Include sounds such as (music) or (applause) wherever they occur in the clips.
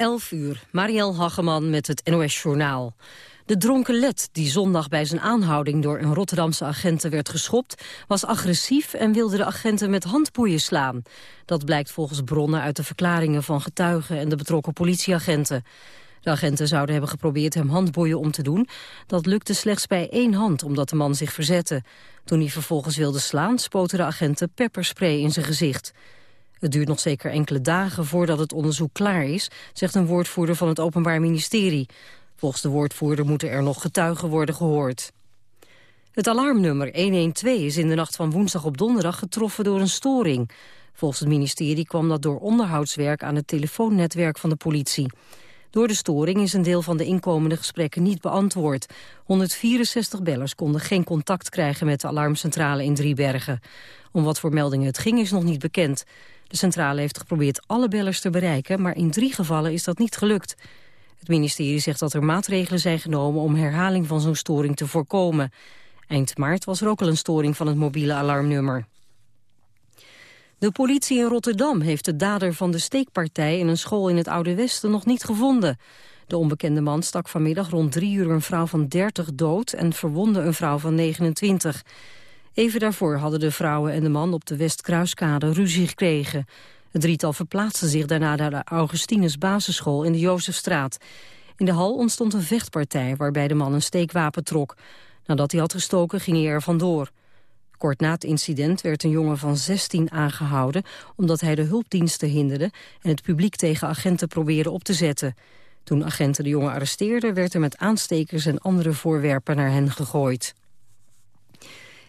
11 uur, Marielle Hageman met het NOS Journaal. De dronken led, die zondag bij zijn aanhouding door een Rotterdamse agenten werd geschopt, was agressief en wilde de agenten met handboeien slaan. Dat blijkt volgens bronnen uit de verklaringen van getuigen en de betrokken politieagenten. De agenten zouden hebben geprobeerd hem handboeien om te doen. Dat lukte slechts bij één hand, omdat de man zich verzette. Toen hij vervolgens wilde slaan, spoten de agenten pepperspray in zijn gezicht. Het duurt nog zeker enkele dagen voordat het onderzoek klaar is, zegt een woordvoerder van het Openbaar Ministerie. Volgens de woordvoerder moeten er nog getuigen worden gehoord. Het alarmnummer 112 is in de nacht van woensdag op donderdag getroffen door een storing. Volgens het ministerie kwam dat door onderhoudswerk aan het telefoonnetwerk van de politie. Door de storing is een deel van de inkomende gesprekken niet beantwoord. 164 bellers konden geen contact krijgen met de alarmcentrale in Driebergen. Om wat voor meldingen het ging is nog niet bekend. De centrale heeft geprobeerd alle bellers te bereiken, maar in drie gevallen is dat niet gelukt. Het ministerie zegt dat er maatregelen zijn genomen om herhaling van zo'n storing te voorkomen. Eind maart was er ook al een storing van het mobiele alarmnummer. De politie in Rotterdam heeft de dader van de steekpartij in een school in het Oude Westen nog niet gevonden. De onbekende man stak vanmiddag rond drie uur een vrouw van 30 dood en verwonde een vrouw van 29. Even daarvoor hadden de vrouwen en de man op de Westkruiskade ruzie gekregen. Het drietal verplaatste zich daarna naar de Augustinus basisschool in de Jozefstraat. In de hal ontstond een vechtpartij waarbij de man een steekwapen trok. Nadat hij had gestoken ging hij er vandoor. Kort na het incident werd een jongen van 16 aangehouden... omdat hij de hulpdiensten hinderde en het publiek tegen agenten probeerde op te zetten. Toen agenten de jongen arresteerden... werd er met aanstekers en andere voorwerpen naar hen gegooid.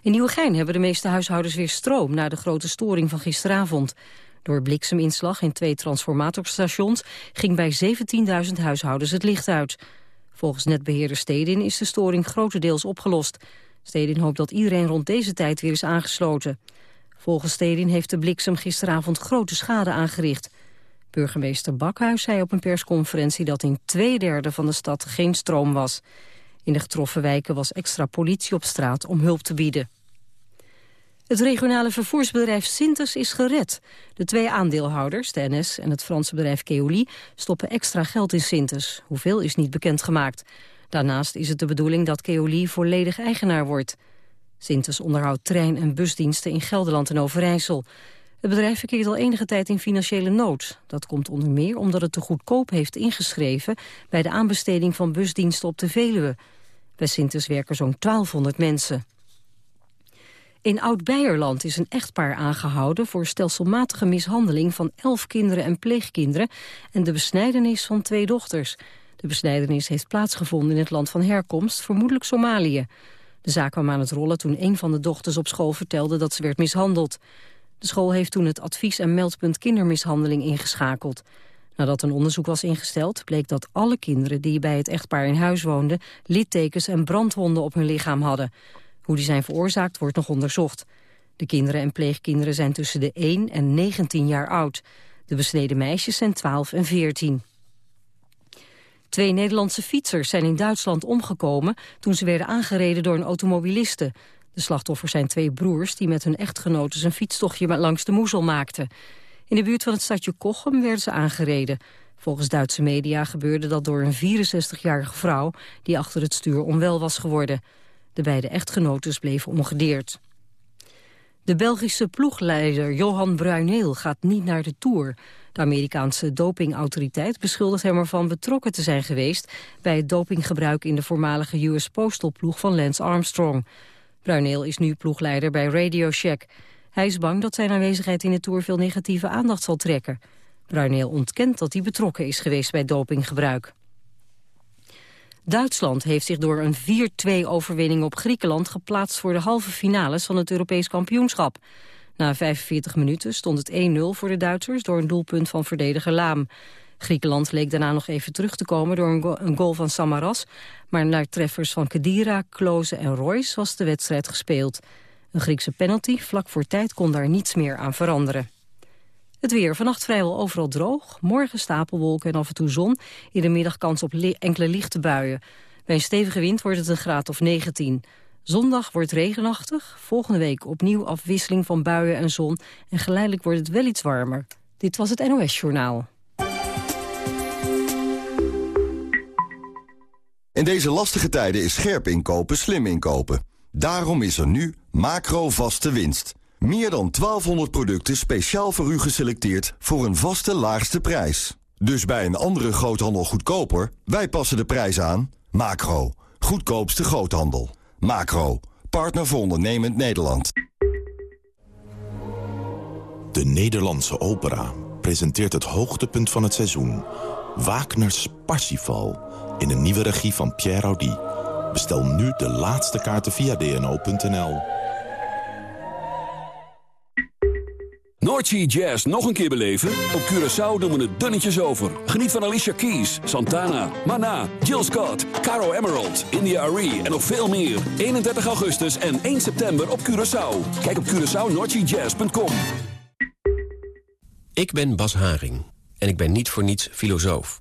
In Nieuwegein hebben de meeste huishoudens weer stroom... na de grote storing van gisteravond. Door blikseminslag in twee transformatorstations... ging bij 17.000 huishoudens het licht uit. Volgens netbeheerder Stedin is de storing grotendeels opgelost. Stedin hoopt dat iedereen rond deze tijd weer is aangesloten. Volgens Stedin heeft de bliksem gisteravond grote schade aangericht. Burgemeester Bakhuis zei op een persconferentie dat in twee derde van de stad geen stroom was. In de getroffen wijken was extra politie op straat om hulp te bieden. Het regionale vervoersbedrijf Sintes is gered. De twee aandeelhouders, de NS en het Franse bedrijf Keoli, stoppen extra geld in Sintes. Hoeveel is niet bekendgemaakt. Daarnaast is het de bedoeling dat Keoli volledig eigenaar wordt. Sintes onderhoudt trein- en busdiensten in Gelderland en Overijssel. Het bedrijf verkeert al enige tijd in financiële nood. Dat komt onder meer omdat het te goedkoop heeft ingeschreven... bij de aanbesteding van busdiensten op de Veluwe. Bij Sintes werken zo'n 1200 mensen. In Oud-Beierland is een echtpaar aangehouden... voor stelselmatige mishandeling van elf kinderen en pleegkinderen... en de besnijdenis van twee dochters. De besnijdenis heeft plaatsgevonden in het land van herkomst, vermoedelijk Somalië. De zaak kwam aan het rollen toen een van de dochters op school vertelde dat ze werd mishandeld. De school heeft toen het advies- en meldpunt kindermishandeling ingeschakeld. Nadat een onderzoek was ingesteld, bleek dat alle kinderen die bij het echtpaar in huis woonden... littekens en brandwonden op hun lichaam hadden. Hoe die zijn veroorzaakt wordt nog onderzocht. De kinderen en pleegkinderen zijn tussen de 1 en 19 jaar oud. De besneden meisjes zijn 12 en 14. Twee Nederlandse fietsers zijn in Duitsland omgekomen... toen ze werden aangereden door een automobiliste. De slachtoffers zijn twee broers die met hun echtgenoten... een fietstochtje langs de Moezel maakten. In de buurt van het stadje Kochem werden ze aangereden. Volgens Duitse media gebeurde dat door een 64-jarige vrouw... die achter het stuur onwel was geworden. De beide echtgenoten bleven ongedeerd. De Belgische ploegleider Johan Bruineel gaat niet naar de Tour. De Amerikaanse dopingautoriteit beschuldigt hem ervan betrokken te zijn geweest... bij het dopinggebruik in de voormalige US Postal ploeg van Lance Armstrong. Bruineel is nu ploegleider bij Radio Shack. Hij is bang dat zijn aanwezigheid in de Tour veel negatieve aandacht zal trekken. Bruineel ontkent dat hij betrokken is geweest bij dopinggebruik. Duitsland heeft zich door een 4-2 overwinning op Griekenland geplaatst voor de halve finales van het Europees kampioenschap. Na 45 minuten stond het 1-0 voor de Duitsers door een doelpunt van verdediger Laam. Griekenland leek daarna nog even terug te komen door een, goal van Samaras. Maar naar treffers van Kedira, Kloze en Royce was de wedstrijd gespeeld. Een Griekse penalty vlak voor tijd kon daar niets meer aan veranderen. Het weer vannacht vrijwel overal droog. Morgen stapelwolken en af en toe zon. In de middag kans op enkele lichte buien. Bij een stevige wind wordt het een graad of 19. Zondag wordt regenachtig. Volgende week opnieuw afwisseling van buien en zon. En geleidelijk wordt het wel iets warmer. Dit was het NOS Journaal. In deze lastige tijden is scherp inkopen slim inkopen. Daarom is er nu macro vaste winst. Meer dan 1200 producten speciaal voor u geselecteerd voor een vaste laagste prijs. Dus bij een andere groothandel goedkoper, wij passen de prijs aan. Macro, goedkoopste groothandel. Macro, partner voor ondernemend Nederland. De Nederlandse opera presenteert het hoogtepunt van het seizoen. Wagner's Parsifal in een nieuwe regie van Pierre Audi. Bestel nu de laatste kaarten via dno.nl. Noordsea Jazz nog een keer beleven? Op Curaçao doen we het dunnetjes over. Geniet van Alicia Keys, Santana, Mana, Jill Scott, Caro Emerald, India Arie en nog veel meer. 31 augustus en 1 september op Curaçao. Kijk op CuraçaoNoordseaJazz.com. Ik ben Bas Haring en ik ben niet voor niets filosoof.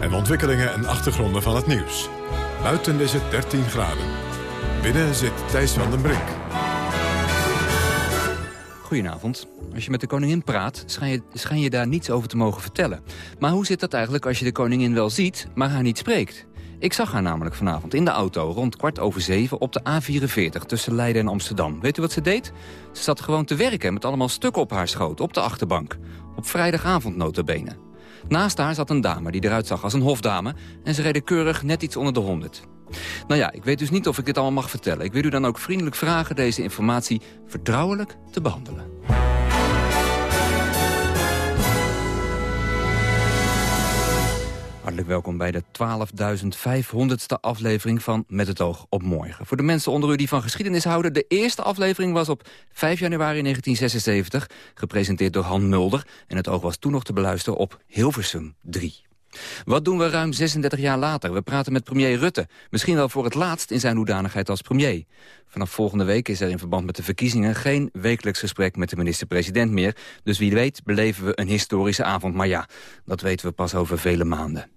En ontwikkelingen en achtergronden van het nieuws. Buiten is het 13 graden. Binnen zit Thijs van den Brink. Goedenavond. Als je met de koningin praat, schijn je, je daar niets over te mogen vertellen. Maar hoe zit dat eigenlijk als je de koningin wel ziet, maar haar niet spreekt? Ik zag haar namelijk vanavond in de auto rond kwart over zeven op de A44 tussen Leiden en Amsterdam. Weet u wat ze deed? Ze zat gewoon te werken met allemaal stukken op haar schoot, op de achterbank. Op vrijdagavond notabene. Naast haar zat een dame die eruit zag als een hofdame... en ze reden keurig net iets onder de 100. Nou ja, ik weet dus niet of ik dit allemaal mag vertellen. Ik wil u dan ook vriendelijk vragen deze informatie vertrouwelijk te behandelen. Hartelijk welkom bij de 12.500ste aflevering van Met het oog op morgen. Voor de mensen onder u die van geschiedenis houden... de eerste aflevering was op 5 januari 1976, gepresenteerd door Han Mulder... en het oog was toen nog te beluisteren op Hilversum 3. Wat doen we ruim 36 jaar later? We praten met premier Rutte. Misschien wel voor het laatst in zijn hoedanigheid als premier. Vanaf volgende week is er in verband met de verkiezingen... geen wekelijks gesprek met de minister-president meer. Dus wie weet beleven we een historische avond. Maar ja, dat weten we pas over vele maanden.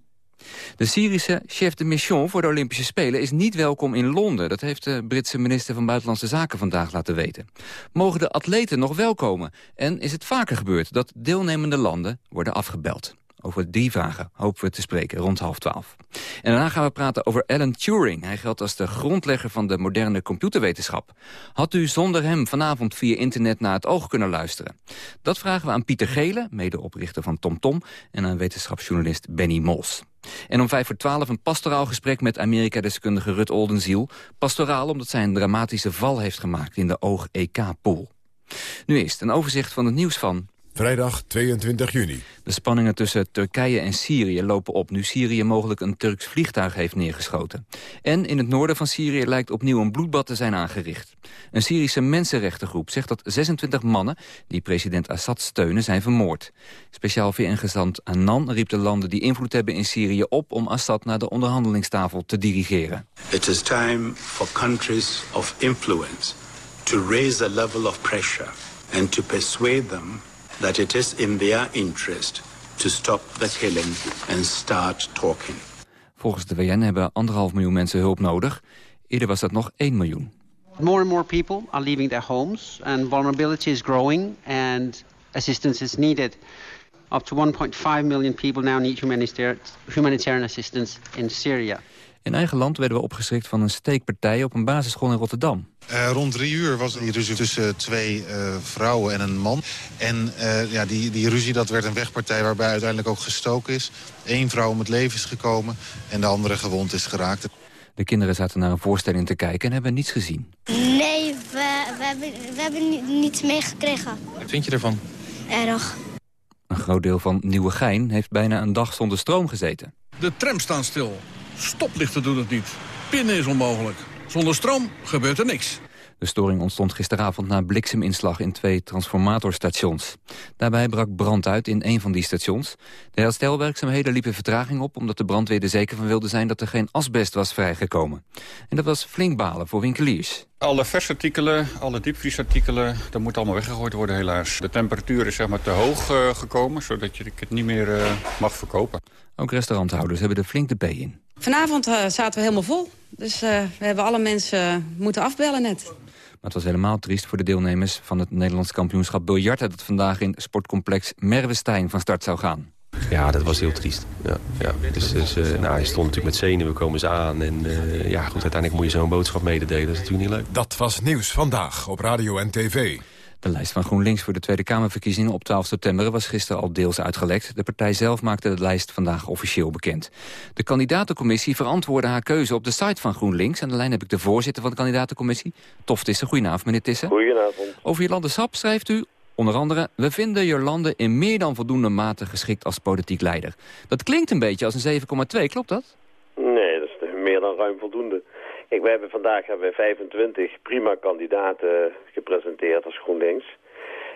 De Syrische chef de mission voor de Olympische Spelen is niet welkom in Londen. Dat heeft de Britse minister van Buitenlandse Zaken vandaag laten weten. Mogen de atleten nog wel komen? En is het vaker gebeurd dat deelnemende landen worden afgebeld? Over die vragen hopen we te spreken rond half twaalf. En daarna gaan we praten over Alan Turing. Hij geldt als de grondlegger van de moderne computerwetenschap. Had u zonder hem vanavond via internet naar het oog kunnen luisteren? Dat vragen we aan Pieter Gele, medeoprichter van TomTom... en aan wetenschapsjournalist Benny Mols. En om vijf voor twaalf een pastoraal gesprek met Amerika-deskundige Rut Oldenziel. Pastoraal omdat zij een dramatische val heeft gemaakt in de Oog-EK-pool. Nu eerst een overzicht van het nieuws van Vrijdag 22 juni. De spanningen tussen Turkije en Syrië lopen op... nu Syrië mogelijk een Turks vliegtuig heeft neergeschoten. En in het noorden van Syrië lijkt opnieuw een bloedbad te zijn aangericht. Een Syrische mensenrechtengroep zegt dat 26 mannen... die president Assad steunen, zijn vermoord. Speciaal VN-gezant Annan riep de landen die invloed hebben in Syrië op... om Assad naar de onderhandelingstafel te dirigeren. It is time for countries of influence... to raise the level of pressure and to persuade them that it is in their interest to stop the killing and start talking. Volgens de VN hebben anderhalf miljoen mensen hulp nodig. Eerder was dat nog 1 miljoen. More and more people are leaving their homes and vulnerability is growing and assistance is needed. Up to 1.5 million people now need humanitarian assistance in Syria. In eigen land werden we opgeschrikt van een steekpartij op een basisschool in Rotterdam. Uh, rond drie uur was er die ruzie tussen twee uh, vrouwen en een man. En uh, ja, die, die ruzie dat werd een wegpartij waarbij uiteindelijk ook gestoken is. Eén vrouw om het leven is gekomen en de andere gewond is geraakt. De kinderen zaten naar een voorstelling te kijken en hebben niets gezien. Nee, we, we hebben, we hebben niets meegekregen. Wat vind je ervan? Erg. Een groot deel van Nieuwegein heeft bijna een dag zonder stroom gezeten. De tram staat stil. Stoplichten doen het niet. Pinnen is onmogelijk. Zonder stroom gebeurt er niks. De storing ontstond gisteravond na blikseminslag in twee transformatorstations. Daarbij brak brand uit in een van die stations. De herstelwerkzaamheden liepen vertraging op... omdat de brandweer er zeker van wilde zijn dat er geen asbest was vrijgekomen. En dat was flink balen voor winkeliers. Alle versartikelen, alle diepvriesartikelen, dat moet allemaal weggegooid worden helaas. De temperatuur is zeg maar te hoog uh, gekomen, zodat je het niet meer uh, mag verkopen. Ook restauranthouders hebben er flink de P in. Vanavond uh, zaten we helemaal vol. Dus we hebben alle mensen moeten afbellen net. Maar het was helemaal triest voor de deelnemers van het Nederlands kampioenschap biljarten... dat vandaag in sportcomplex Merwestein van start zou gaan. Ja, dat was heel triest. Ja, ja. Dus, dus uh, nou, je stond natuurlijk met zenuwen, komen ze aan. En uh, ja, goed, uiteindelijk moet je zo'n boodschap mededelen. Dat is natuurlijk niet leuk. Dat was Nieuws Vandaag op Radio en TV. De lijst van GroenLinks voor de Tweede Kamerverkiezingen op 12 september was gisteren al deels uitgelekt. De partij zelf maakte de lijst vandaag officieel bekend. De kandidatencommissie verantwoordde haar keuze op de site van GroenLinks. Aan de lijn heb ik de voorzitter van de kandidatencommissie, Tof Tissen. Goedenavond, meneer Tissen. Goedenavond. Over Jolande Sap schrijft u, onder andere... we vinden Jolande in meer dan voldoende mate geschikt als politiek leider. Dat klinkt een beetje als een 7,2, klopt dat? Nee, dat is meer dan ruim voldoende. Kijk, we hebben vandaag hebben we 25 prima kandidaten gepresenteerd als GroenLinks.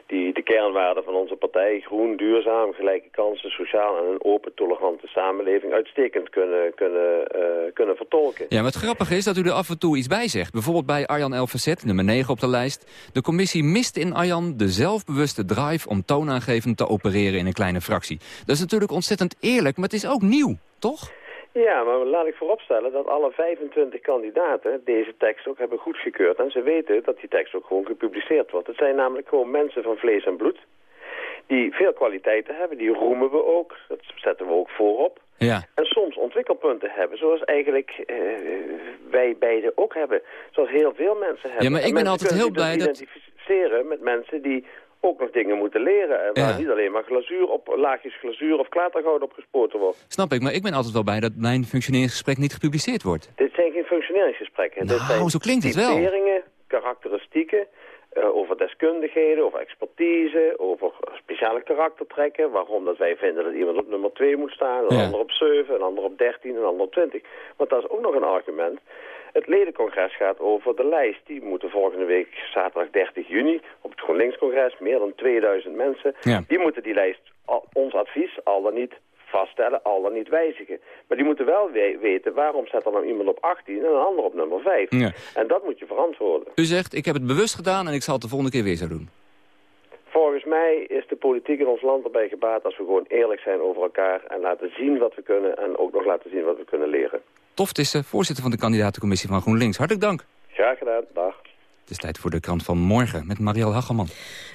Die de kernwaarden van onze partij, groen, duurzaam, gelijke kansen, sociaal en een open, tolerante samenleving uitstekend kunnen, kunnen, uh, kunnen vertolken. Ja, wat grappig is dat u er af en toe iets bij zegt. Bijvoorbeeld bij Arjan Elverzet, nummer 9 op de lijst. De commissie mist in Arjan de zelfbewuste drive om toonaangevend te opereren in een kleine fractie. Dat is natuurlijk ontzettend eerlijk, maar het is ook nieuw, toch? Ja, maar laat ik vooropstellen dat alle 25 kandidaten deze tekst ook hebben goedgekeurd. En ze weten dat die tekst ook gewoon gepubliceerd wordt. Het zijn namelijk gewoon mensen van vlees en bloed. Die veel kwaliteiten hebben, die roemen we ook. Dat zetten we ook voorop. Ja. En soms ontwikkelpunten hebben, zoals eigenlijk uh, wij beiden ook hebben. Zoals heel veel mensen hebben. Ja, maar ik ben altijd heel blij dat... identificeren met mensen die ook nog dingen moeten leren. En waar niet alleen maar glazuur op, laagjes glazuur of klatergoud op gespoten wordt. Snap ik, maar ik ben altijd wel bij dat mijn functioneringsgesprek niet gepubliceerd wordt. Dit zijn geen functioneringsgesprekken. Nou, Dit zijn zo klinkt het wel. karakteristieken, uh, over deskundigheden, over expertise, over speciale karaktertrekken. Waarom dat wij vinden dat iemand op nummer 2 moet staan, een Ja. ander op 7, een ander op 13, een ander op 20. Want dat is ook nog een argument. Het ledencongres gaat over de lijst. Die moeten volgende week, zaterdag 30 juni, op het GroenLinks-congres, meer dan 2000 mensen, Ja. die moeten die lijst, ons advies, al dan niet vaststellen, al dan niet wijzigen. Maar die moeten wel we- weten waarom staat er nou iemand op 18 en een ander op nummer 5. Ja. En dat moet je verantwoorden. U zegt, ik heb het bewust gedaan en ik zal het de volgende keer weer zo doen. Volgens mij is de politiek in ons land erbij gebaat als we gewoon eerlijk zijn over elkaar en laten zien wat we kunnen en ook nog laten zien wat we kunnen leren. Tof Tissen, voorzitter van de kandidatencommissie van GroenLinks. Hartelijk dank. Graag gedaan, dag. Het is tijd voor de krant van morgen met Marielle Hageman.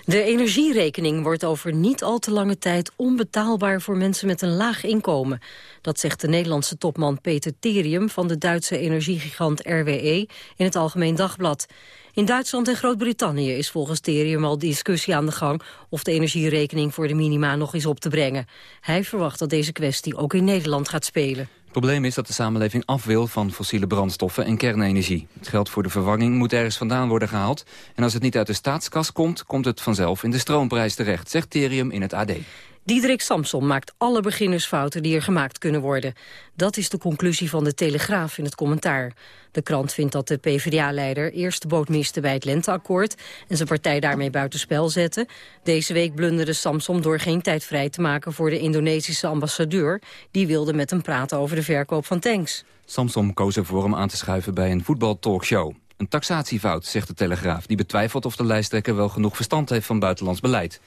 De energierekening wordt over niet al te lange tijd onbetaalbaar voor mensen met een laag inkomen. Dat zegt de Nederlandse topman Peter Terium van de Duitse energiegigant RWE in het Algemeen Dagblad. In Duitsland en Groot-Brittannië is volgens Terium al discussie aan de gang of de energierekening voor de minima nog is op te brengen. Hij verwacht dat deze kwestie ook in Nederland gaat spelen. Het probleem is dat de samenleving af wil van fossiele brandstoffen en kernenergie. Het geld voor de vervanging moet ergens vandaan worden gehaald. En als het niet uit de staatskas komt, komt het vanzelf in de stroomprijs terecht, zegt Terium in het AD. Diederik Samson maakt alle beginnersfouten die er gemaakt kunnen worden. Dat is de conclusie van de Telegraaf in het commentaar. De krant vindt dat de PvdA-leider eerst de boot miste bij het lenteakkoord... en zijn partij daarmee buitenspel zette. Deze week blunderde Samson door geen tijd vrij te maken... voor de Indonesische ambassadeur. Die wilde met hem praten over de verkoop van tanks. Samsom koos ervoor om aan te schuiven bij een voetbaltalkshow. Een taxatiefout, zegt de Telegraaf, die betwijfelt of de lijsttrekker wel genoeg verstand heeft van buitenlands beleid.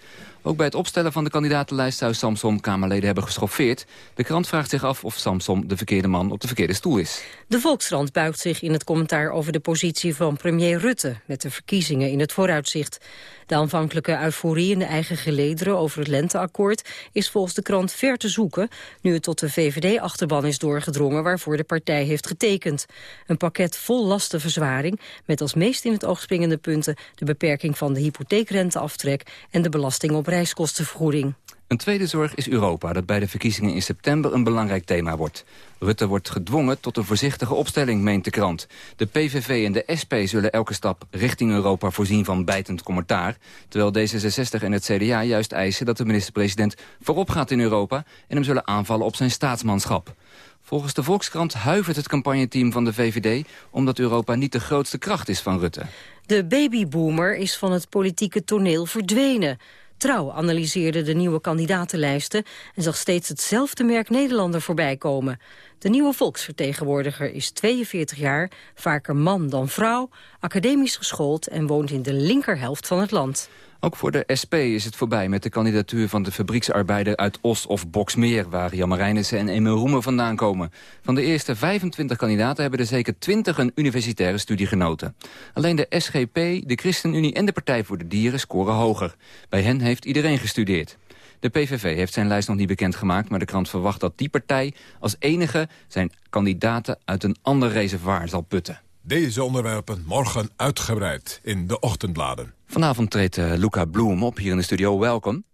Ook bij het opstellen van de kandidatenlijst zou Samsom Kamerleden hebben geschoffeerd. De krant vraagt zich af of Samsom de verkeerde man op de verkeerde stoel is. De Volkskrant buigt zich in het commentaar over de positie van premier Rutte... met de verkiezingen in het vooruitzicht. De aanvankelijke euforie in de eigen gelederen over het lenteakkoord... is volgens de krant ver te zoeken... nu het tot de VVD-achterban is doorgedrongen waarvoor de partij heeft getekend. Een pakket vol lastenverzwaring... met als meest in het oog springende punten... de beperking van de hypotheekrenteaftrek... en de belasting op reiskostenvergoeding. Een tweede zorg is Europa, dat bij de verkiezingen in september een belangrijk thema wordt. Rutte wordt gedwongen tot een voorzichtige opstelling, meent de krant. De PVV en de SP zullen elke stap richting Europa voorzien van bijtend commentaar. Terwijl D66 en het CDA juist eisen dat de minister-president voorop gaat in Europa... en hem zullen aanvallen op zijn staatsmanschap. Volgens de Volkskrant huivert het campagneteam van de VVD... omdat Europa niet de grootste kracht is van Rutte. De babyboomer is van het politieke toneel verdwenen. Trouw analyseerde de nieuwe kandidatenlijsten... en zag steeds hetzelfde merk Nederlander voorbij komen. De nieuwe volksvertegenwoordiger is 42 jaar, vaker man dan vrouw... academisch geschoold en woont in de linkerhelft van het land. Ook voor de SP is het voorbij met de kandidatuur van de fabrieksarbeider uit Os of Boksmeer... waar Jan Marijnissen en Emil Roemen vandaan komen. Van de eerste 25 kandidaten hebben er zeker 20 een universitaire studie genoten. Alleen de SGP, de ChristenUnie en de Partij voor de Dieren scoren hoger. Bij hen heeft iedereen gestudeerd. De PVV heeft zijn lijst nog niet bekendgemaakt... maar de krant verwacht dat die partij als enige zijn kandidaten uit een ander reservoir zal putten. Deze onderwerpen morgen uitgebreid in de ochtendbladen. Vanavond treedt uh, Luca Bloem op hier in de studio. Welkom.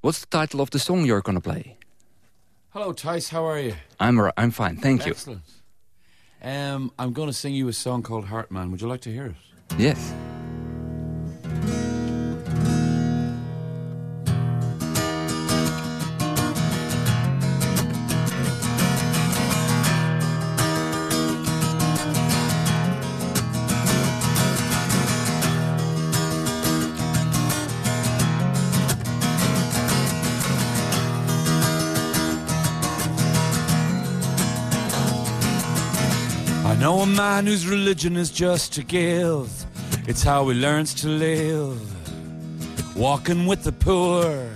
What's the title of the song you're going to play? Hello, Tice. How are you? I'm, I'm fine, thank you. Excellent. Um, I'm going to sing you a song called Heartman. Would you like to hear it? Yes. Know a man whose religion is just to give. It's how he learns to live. Walking with the poor,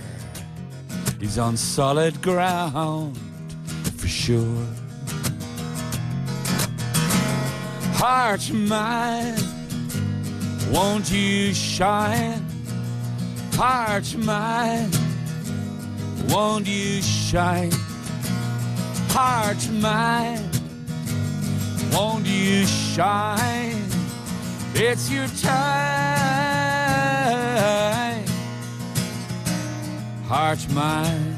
he's on solid ground for sure. Heart of mine, won't you shine? Heart of mine, won't you shine? Heart of mine won't you shine? It's your time, heart mine.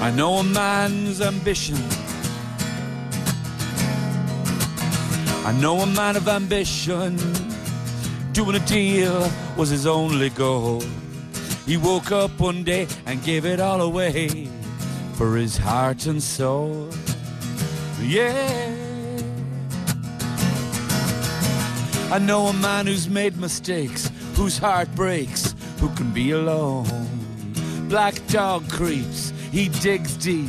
I know a man's ambition. I know a man of ambition Doing a deal was his only goal. He woke up one day and gave it all away for his heart and soul. Yeah. I know a man who's made mistakes, whose heart breaks, who can be alone. Black dog creeps, he digs deep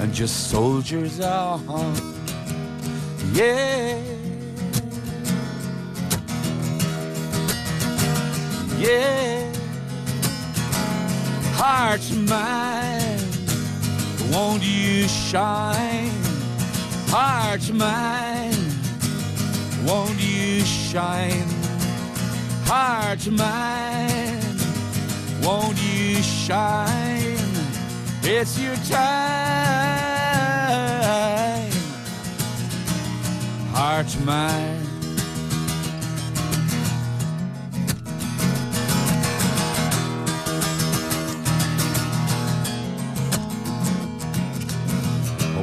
and just soldiers on. Yeah. Yeah. Heart's mine, won't you shine? Heart's mine, won't you shine? Heart's mine, won't you shine? It's your time. Heart's mine.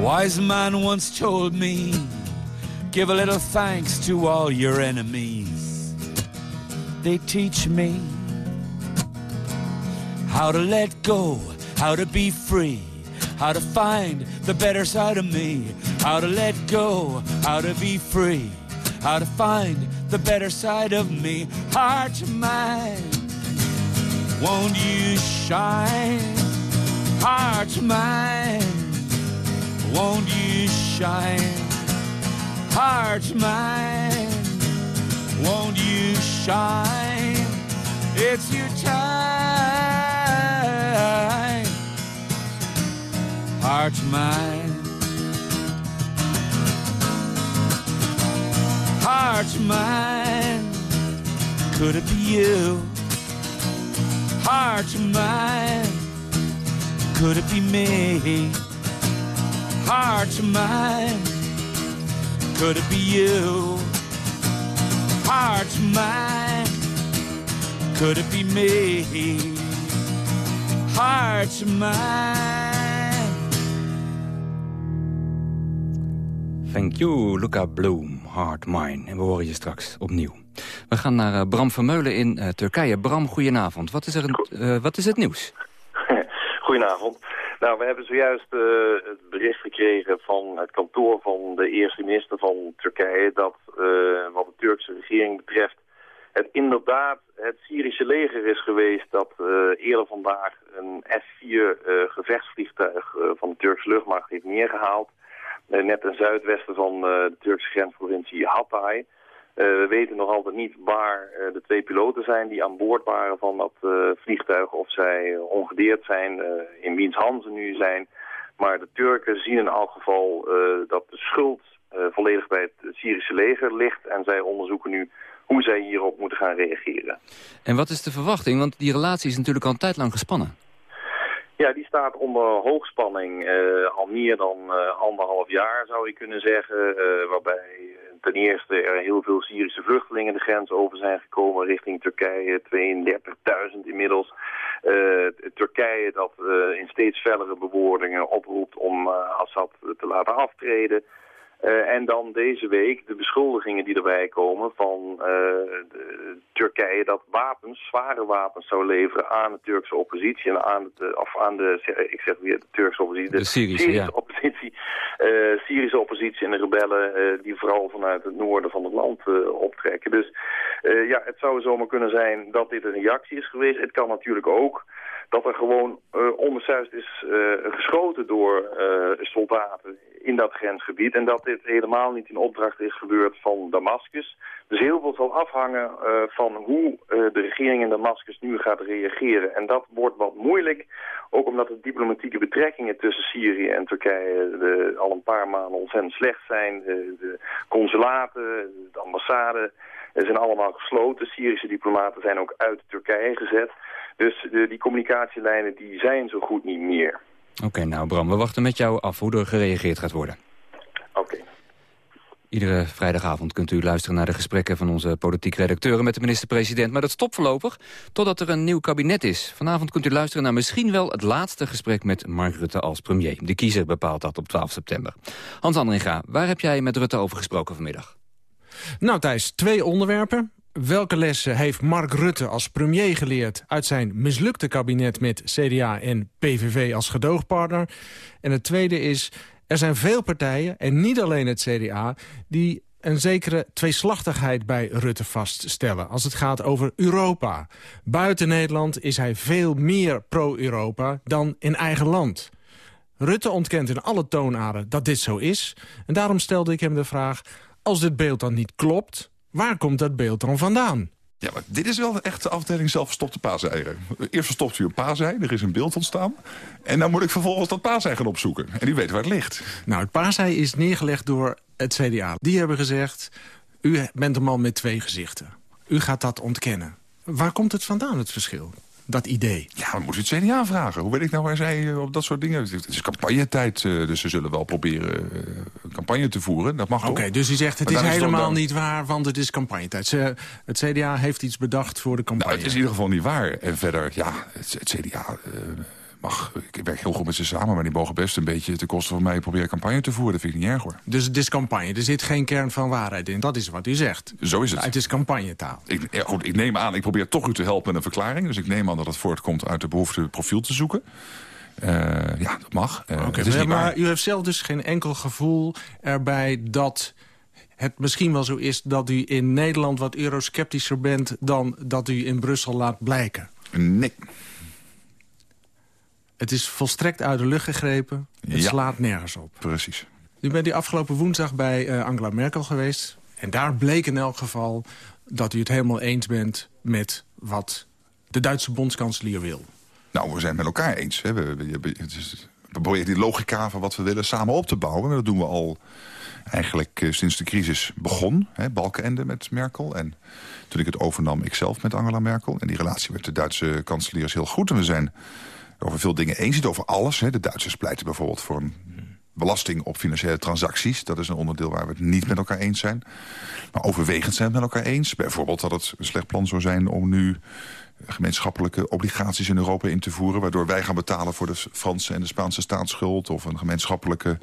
Wise man once told me, give a little thanks to all your enemies. They teach me how to let go, how to be free, how to find the better side of me, how to let go, how to be free, how to find the better side of me. Heart to mine, Won't you shine, heart mine? Won't you shine, heart mine? Won't you shine? It's your time, heart mine. heart's mine, could it be you? Heart's mine, could it be me? Heart mine, could it be you? Heart mine, could it be me? Heart mine. Thank you, Luca Bloom, Heart Mine. En we horen je straks opnieuw. We gaan naar uh, Bram Vermeulen in uh, Turkije. Bram, goedenavond. Wat is, er, uh, wat is het nieuws? (laughs) Goedenavond. Nou, we hebben zojuist het bericht gekregen van het kantoor van de eerste minister van Turkije... dat wat de Turkse regering betreft het inderdaad het Syrische leger is geweest... dat eerder vandaag een F-4 gevechtsvliegtuig van de Turkse luchtmacht heeft neergehaald... net ten zuidwesten van de Turkse grensprovincie Hatay... Uh, we weten nog altijd niet waar uh, de twee piloten zijn die aan boord waren van dat uh, vliegtuig. Of zij ongedeerd zijn, in wiens handen ze nu zijn. Maar de Turken zien in elk geval dat de schuld volledig bij het Syrische leger ligt. En zij onderzoeken nu hoe zij hierop moeten gaan reageren. En wat is de verwachting? Want die relatie is natuurlijk al een tijd lang gespannen. Ja, die staat onder hoogspanning al meer dan anderhalf jaar zou je kunnen zeggen. waarbij ten eerste er heel veel Syrische vluchtelingen de grens over zijn gekomen richting Turkije. 32.000 inmiddels. Uh, Turkije dat uh, in steeds fellere bewoordingen oproept om uh, Assad te laten aftreden. Uh, en dan deze week de beschuldigingen die erbij komen van de, Turkije dat wapens, zware wapens zou leveren aan de Turkse oppositie en aan de, of aan de, ik zeg weer de Turkse oppositie, de, de Syrische, Syrische ja. oppositie, uh, Syrische oppositie en de rebellen die vooral vanuit het noorden van het land optrekken. Dus ja, het zou zomaar kunnen zijn dat dit een reactie is geweest. Het kan natuurlijk ook dat er gewoon uh, is uh, geschoten door uh, soldaten in dat grensgebied. En dat dit helemaal niet in opdracht is gebeurd van Damascus. Dus heel veel zal afhangen van hoe de regering in Damascus nu gaat reageren. En dat wordt wat moeilijk, ook omdat de diplomatieke betrekkingen tussen Syrië en Turkije de, al een paar maanden ontzettend slecht zijn. De, de consulaten, de ambassade zijn allemaal gesloten. Syrische diplomaten zijn ook uit Turkije gezet. Dus de, die communicatielijnen die zijn zo goed niet meer. Oké, okay, nou Bram, we wachten met jou af hoe er gereageerd gaat worden. Oké. Okay. Iedere vrijdagavond kunt u luisteren naar de gesprekken van onze politiek redacteuren met de minister-president. Maar dat stopt voorlopig totdat er een nieuw kabinet is. Vanavond kunt u luisteren naar misschien wel het laatste gesprek met Mark Rutte als premier. De kiezer bepaalt dat op 12 september. Hans Andringa, waar heb jij met Rutte over gesproken vanmiddag? Nou Thijs, twee onderwerpen. Welke lessen heeft Mark Rutte als premier geleerd... uit zijn mislukte kabinet met CDA en PVV als gedoogpartner? En het tweede is, er zijn veel partijen, en niet alleen het CDA... die een zekere tweeslachtigheid bij Rutte vaststellen... als het gaat over Europa. Buiten Nederland is hij veel meer pro-Europa dan in eigen land. Rutte ontkent in alle toonaarden dat dit zo is. En daarom stelde ik hem de vraag... als dit beeld dan niet klopt Waar komt dat beeld dan vandaan? Ja, maar dit is wel echt de afdeling zelfverstopte paaseieren. Eerst verstopt u een paasei, er is een beeld ontstaan. En dan moet ik vervolgens dat paasei gaan opzoeken. En die weet waar het ligt. Nou, het paasei is neergelegd door het CDA. Die hebben gezegd, u bent een man met twee gezichten. U gaat dat ontkennen. Waar komt het vandaan, het verschil? Dat idee? Ja, dan moet u het CDA vragen. Hoe weet ik nou waar zij uh, op dat soort dingen... Het is campagnetijd, uh, dus ze zullen wel proberen uh, campagne te voeren. Dat mag Oké, okay, dus u zegt het is helemaal dan... niet waar, want het is campagnetijd. Ze, het CDA heeft iets bedacht voor de campagne. Nou, het is in ieder geval niet waar. En verder, ja, het, het CDA mag, ik werk heel goed met ze samen... maar die mogen best een beetje ten koste van mij proberen campagne te voeren. Dat vind ik niet erg, hoor. Dus het is campagne, er zit geen kern van waarheid in. Dat is wat u zegt. Zo is het. Het is campagnetaal. Ik, ja, goed, ik neem aan, ik probeer toch u te helpen met een verklaring. Dus ik neem aan dat het voortkomt uit de behoefte profiel te zoeken. Uh, ja, dat mag. Uh, okay, maar, maar u heeft zelf dus geen enkel gevoel erbij dat het misschien wel zo is dat u in Nederland wat eurosceptischer bent... dan dat u in Brussel laat blijken? Nee. Het is volstrekt uit de lucht gegrepen. Het Ja. slaat nergens op. Precies. U bent die afgelopen woensdag bij eh, Angela Merkel geweest. En daar bleek in elk geval dat u het helemaal eens bent met wat de Duitse bondskanselier wil. Nou, we zijn het met elkaar eens. Hè. We, we, we- het is- we proberen die logica van wat we willen samen op te bouwen. En dat doen we al eigenlijk eh, sinds de crisis begon. Hè, Balkenende met Merkel. En toen ik het overnam, ikzelf met Angela Merkel. En die relatie met de Duitse kanselier is heel goed. En we zijn over veel dingen eens. Niet over alles. Hè. De Duitsers pleiten bijvoorbeeld voor een belasting op financiële transacties. Dat is een onderdeel waar we het niet met elkaar eens zijn. Maar overwegend zijn we het met elkaar eens. Bijvoorbeeld dat het een slecht plan zou zijn om nu gemeenschappelijke obligaties in Europa in te voeren... waardoor wij gaan betalen voor de Franse en de Spaanse staatsschuld... of een gemeenschappelijke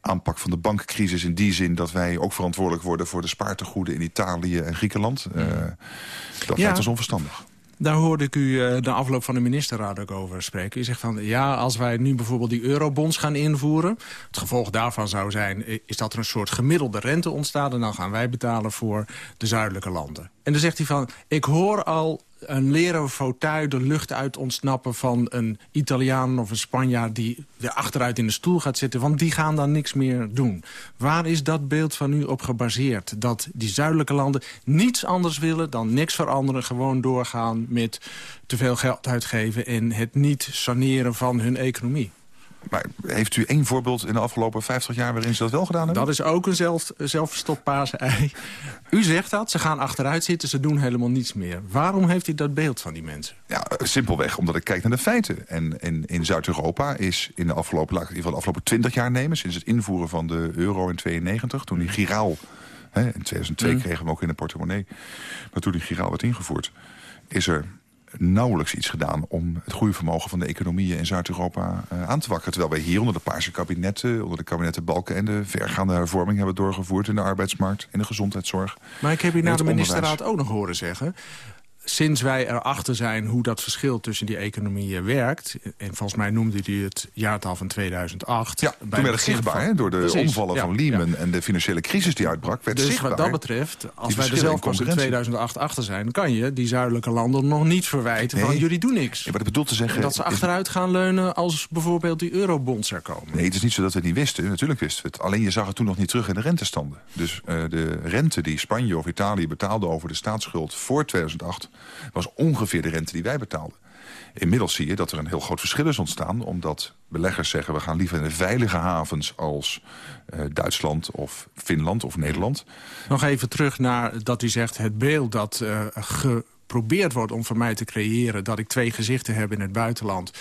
aanpak van de bankencrisis... in die zin dat wij ook verantwoordelijk worden... voor de spaartegoeden in Italië en Griekenland. Eh, dat Ja. lijkt ons onverstandig. Daar hoorde ik u eh, de afloop van de ministerraad ook over spreken. U zegt van, ja, als wij nu bijvoorbeeld die eurobonds gaan invoeren... het gevolg daarvan zou zijn, eh, is dat er een soort gemiddelde rente ontstaat... en dan gaan wij betalen voor de zuidelijke landen. En dan zegt hij van, ik hoor al een leren fauteuil de lucht uit ontsnappen... van een Italiaan of een Spanjaard die weer achteruit in de stoel gaat zitten... want die gaan dan niks meer doen. Waar is dat beeld van u op gebaseerd? Dat die zuidelijke landen niets anders willen dan niks veranderen... gewoon doorgaan met te veel geld uitgeven... en het niet saneren van hun economie. Maar heeft u één voorbeeld in de afgelopen 50 jaar... waarin ze dat wel gedaan hebben? Dat is ook een zelf, zelfverstopt (laughs) ei. U zegt dat, ze gaan achteruit zitten, ze doen helemaal niets meer. Waarom heeft u dat beeld van die mensen? Ja, simpelweg omdat ik kijk naar de feiten. En in, in Zuid-Europa is in de afgelopen, laat ik het in ieder geval de afgelopen 20 jaar nemen... sinds het invoeren van de euro in 92, toen die giraal... Hè, in 2002 Mm. kregen we hem ook in de portemonnee. Maar toen die giraal werd ingevoerd, is er nauwelijks iets gedaan... om het groeivermogen van de economieën in Zuid-Europa eh, aan te wakkeren. Terwijl wij hier onder de paarse kabinetten... onder de kabinetten Balken en de vergaande hervorming hebben doorgevoerd... in de arbeidsmarkt, in de gezondheidszorg. Maar ik heb u in na de ministerraad ook nog horen zeggen... sinds wij erachter zijn hoe dat verschil tussen die economieën werkt... en volgens mij noemde u het jaartal van 2008... Ja, toen werd het zichtbaar, door de Precies, omvallen ja, van Lehman... en de financiële crisis die uitbrak, werd dus zichtbaar... wat dat betreft, als wij er zelf in pas in concurrentie. 2008 achter zijn... kan je die zuidelijke landen nog niet verwijten van Nee. jullie doen niks. Ja, wat ik bedoel te zeggen... En dat ze achteruit gaan leunen als bijvoorbeeld die eurobonds er komen. Nee, het is niet zo dat we het niet wisten. Natuurlijk wisten we het. Alleen je zag het toen nog niet terug in de rentestanden. Dus eh, de rente die Spanje of Italië betaalde over de staatsschuld voor 2008... was ongeveer de rente die wij betaalden. Inmiddels zie je dat er een heel groot verschil is ontstaan... omdat beleggers zeggen we gaan liever in veilige havens als eh, Duitsland of Finland of Nederland. Nog even terug naar dat u zegt het beeld dat eh, geprobeerd wordt om voor mij te creëren... dat ik twee gezichten heb in het buitenland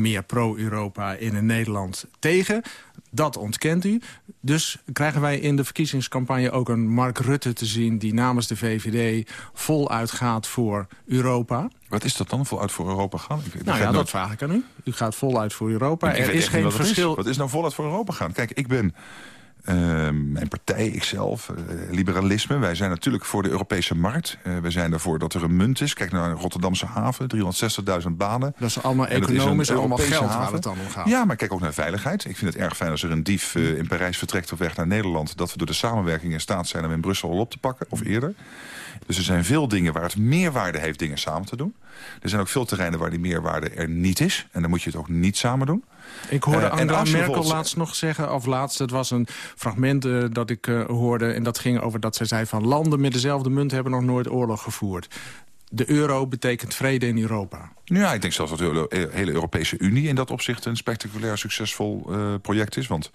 meer pro-Europa in in Nederland tegen. Dat ontkent u. Dus krijgen wij in de verkiezingscampagne ook een Mark Rutte te zien... die namens de VVD voluit gaat voor Europa. Wat is dat dan, voluit voor Europa gaan? Ik, ik Nou ja, dat vraag ik aan u. U gaat voluit voor Europa. Ik er is geen verschil. Is. Wat is nou voluit voor Europa gaan? Kijk, ik ben... eh, mijn partij, ikzelf, eh, liberalisme. Wij zijn natuurlijk voor de Europese markt. Eh, we zijn ervoor dat er een munt is. Kijk naar de Rotterdamse haven, 360.000 banen. Dat is allemaal En is economisch allemaal geld waar het dan om gaat. Ja, maar kijk ook naar veiligheid. Ik vind het erg fijn als er een dief in Parijs vertrekt op weg naar Nederland... dat we door de samenwerking in staat zijn om in Brussel al op te pakken, of eerder. Dus er zijn veel dingen waar het meerwaarde heeft dingen samen te doen. Er zijn ook veel terreinen waar die meerwaarde er niet is. En dan moet je het ook niet samen doen. Ik hoorde en Angela Merkel laatst nog zeggen, of laatst, het was een fragment eh, dat ik eh, hoorde... en dat ging over dat zij zei van landen met dezelfde munt hebben nog nooit oorlog gevoerd. De euro betekent vrede in Europa. Ja, ik denk zelfs dat de hele Europese Unie in dat opzicht een spectaculair succesvol project is. Want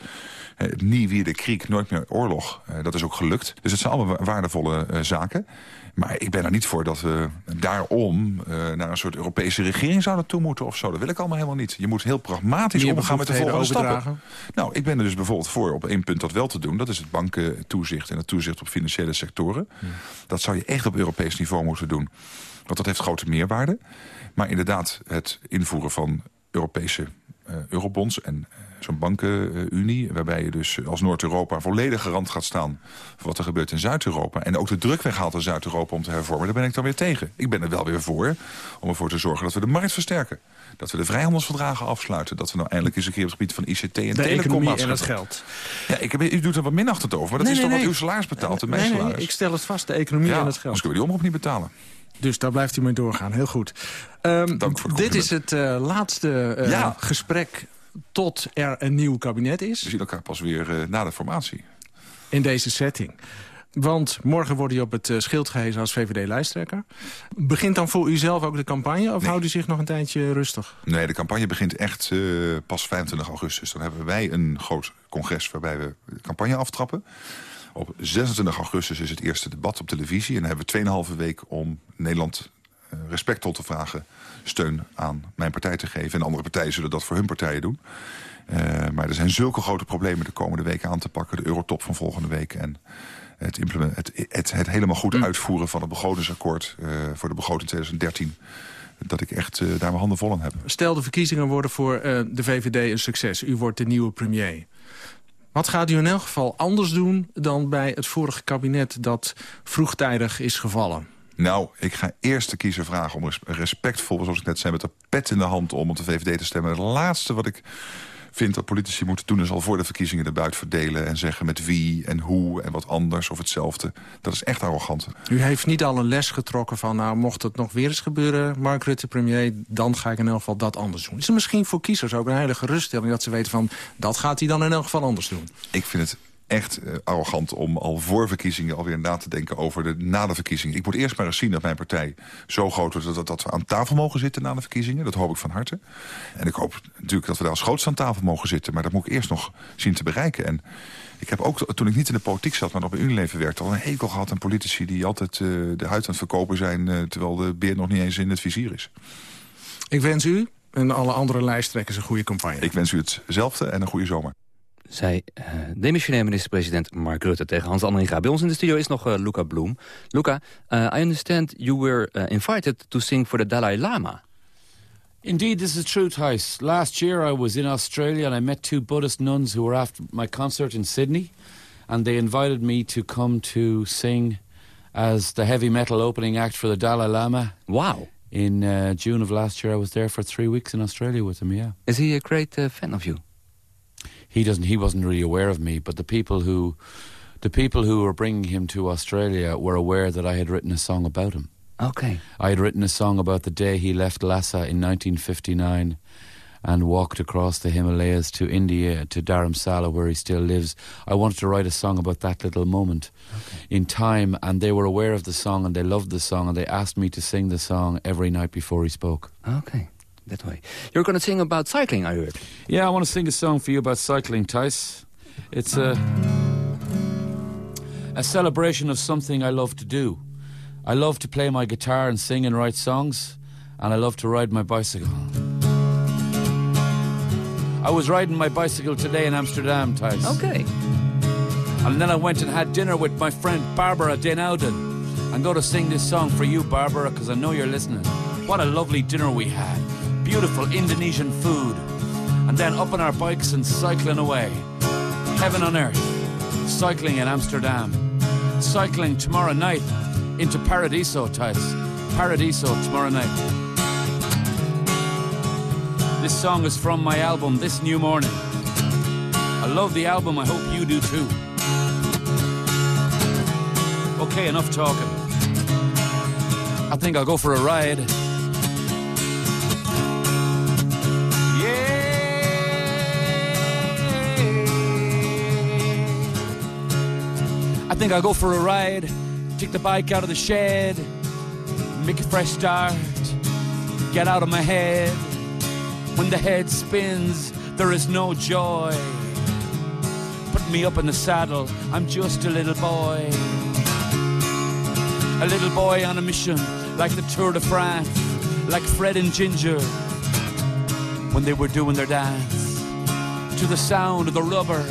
eh, nie weer de kriek, nooit meer oorlog, dat is ook gelukt. Dus het zijn allemaal wa- waardevolle zaken. Maar ik ben er niet voor dat we daarom eh, naar een soort Europese regering zouden toe moeten of zo. Dat wil ik allemaal helemaal niet. Je moet heel pragmatisch Meer omgaan met de volgende bevoegdheden stappen. Nou, ik ben er dus bijvoorbeeld voor op één punt dat wel te doen. Dat is het bankentoezicht en het toezicht op financiële sectoren. Dat zou je echt op Europees niveau moeten doen. Want dat heeft grote meerwaarde. Maar inderdaad, het invoeren van Europese eh, eurobonds en eh, zo'n bankenunie... waarbij je dus als Noord-Europa volledig garant gaat staan... voor wat er gebeurt in Zuid-Europa... en ook de druk weghaalt in Zuid-Europa om te hervormen... daar ben ik dan weer tegen. Ik ben er wel weer voor om ervoor te zorgen dat we de markt versterken. Dat we de vrijhandelsverdragen afsluiten. Dat we nou eindelijk eens een keer op het gebied van ICT en De economie en het geld. Ja, ik, heb- u doet er wat minachtend over, maar dat Nee, is nee, toch nee. wat uw salaris betaalt mijn nee, nee, salaris? ik stel het vast, de economie ja, en het geld. anders kunnen we die omroep niet betalen. Dus daar blijft u mee doorgaan. Heel goed. Um, dit is het uh, laatste uh, ja. gesprek tot er een nieuw kabinet is. We zien elkaar pas weer uh, na de formatie. In deze setting. Want morgen wordt u op het schild gehezen als VVD-lijsttrekker. Begint dan voor u zelf ook de campagne of nee. houdt u zich nog een tijdje rustig? Nee, de campagne begint echt uh, pas 25 augustus. Dan hebben wij een groot congres waarbij we de campagne aftrappen. Op 26 augustus is het eerste debat op televisie. En dan hebben we 2,5 week om Nederland uh, respectvol te vragen... steun aan mijn partij te geven. En andere partijen zullen dat voor hun partijen doen. Uh, maar er zijn zulke grote problemen de komende weken aan te pakken. De eurotop van volgende week en het, het, het, het helemaal goed mm. uitvoeren van het begrotingsakkoord... Uh, voor de begroting 2013 dat ik echt uh, daar mijn handen vol aan heb. Stel de verkiezingen worden voor de VVD een succes. U wordt de nieuwe premier. Wat gaat u in elk geval anders doen dan bij het vorige kabinet... dat vroegtijdig is gevallen? Nou, ik ga eerst de kiezer vragen om respectvol, zoals ik net zei... met de pet in de hand om op de VVD te stemmen. Het laatste wat ik vind dat politici moeten doen... is al voor de verkiezingen de buit verdelen en zeggen met wie en hoe en wat anders of hetzelfde. Dat is echt arrogant. U heeft niet al een les getrokken van... nou, mocht het nog weer eens gebeuren, Mark Rutte premier... dan ga ik in elk geval dat anders doen. Is er misschien voor kiezers ook een hele geruststelling... dat ze weten van, dat gaat hij dan in elk geval anders doen? Ik vind het echt uh, arrogant om al voor verkiezingen alweer na te denken over de na de verkiezingen. Ik moet eerst maar eens zien dat mijn partij zo groot wordt dat, dat we aan tafel mogen zitten na de verkiezingen. Dat hoop ik van harte. En ik hoop natuurlijk dat we daar als grootste aan tafel mogen zitten. Maar dat moet ik eerst nog zien te bereiken. En ik heb ook, toen ik niet in de politiek zat, maar op een Unilever werkte... al een hekel gehad aan politici die altijd uh, de huid aan het verkopen zijn... Uh, terwijl de beer nog niet eens in het vizier is. Ik wens u en alle andere lijsttrekkers een goede campagne. Ik wens u hetzelfde en een goede zomer zei uh, demissionair minister-president Mark Rutte tegen Hans Andringa. Bij ons in de studio is nog uh, Luca Bloem. Luca, uh, I understand you were invited to sing for the Dalai Lama. Indeed, this is true, Thijs. Last year I was in Australia and I met two Buddhist nuns who were after my concert in Sydney. And they invited me to come to sing as the heavy metal opening act for the Dalai Lama. Wow. In June of last year, I was there for three weeks in Australia with him, yeah. Is he a great fan of you? He doesn't he wasn't really aware of me but the people who the people who were bringing him to Australia were aware that I had written a song about him. Okay. I had written a song about the day he left Lhasa in 1959 and walked across the Himalayas to India to Dharamsala where he still lives. I wanted to write a song about that little moment okay. in time and they were aware of the song and they loved the song and they asked me to sing the song every night before he spoke. Okay that way. You're going to sing about cycling, I heard. Yeah, I want to sing a song for you about cycling, Tice. It's a, a celebration of something I love to do. I love to play my guitar and sing and write songs, and I love to ride my bicycle. I was riding my bicycle today in Amsterdam, Tice. Okay. And then I went and had dinner with my friend Barbara Denowden. I'm going to sing this song for you, Barbara, because I know you're listening. What a lovely dinner we had beautiful Indonesian food, and then up on our bikes and cycling away. Heaven on earth, cycling in Amsterdam, cycling tomorrow night into Paradiso, Titus. Paradiso tomorrow night. This song is from my album, This New Morning. I love the album, I hope you do too. Okay, enough talking. I think I'll go for a ride. Think I'll go for a ride, take the bike out of the shed, make a fresh start, get out of my head. When the head spins, there is no joy. Put me up in the saddle, I'm just a little boy. A little boy on a mission, like the Tour de France, like Fred and Ginger, when they were doing their dance. To the sound of the rubber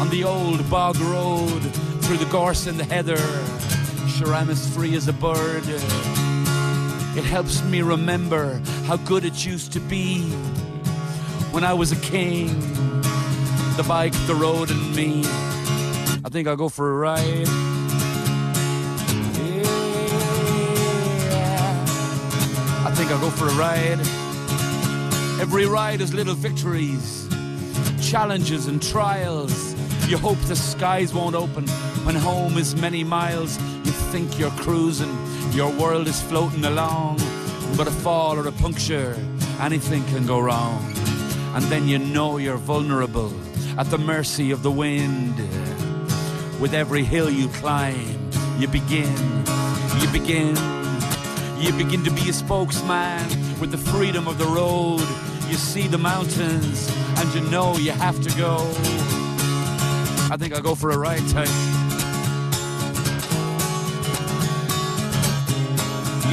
on the old bog road through the gorse and the heather. Sure, I'm as free as a bird. It helps me remember how good it used to be when I was a king. The bike, the road, and me. I think I'll go for a ride. I think I'll go for a ride. Every ride is little victories, challenges, and trials You hope the skies won't open when home is many miles. You think you're cruising, your world is floating along. But a fall or a puncture, anything can go wrong. And then you know you're vulnerable at the mercy of the wind. With every hill you climb, you begin, you begin, you begin to be a spokesman with the freedom of the road. You see the mountains and you know you have to go. I think I'll go for a ride, type.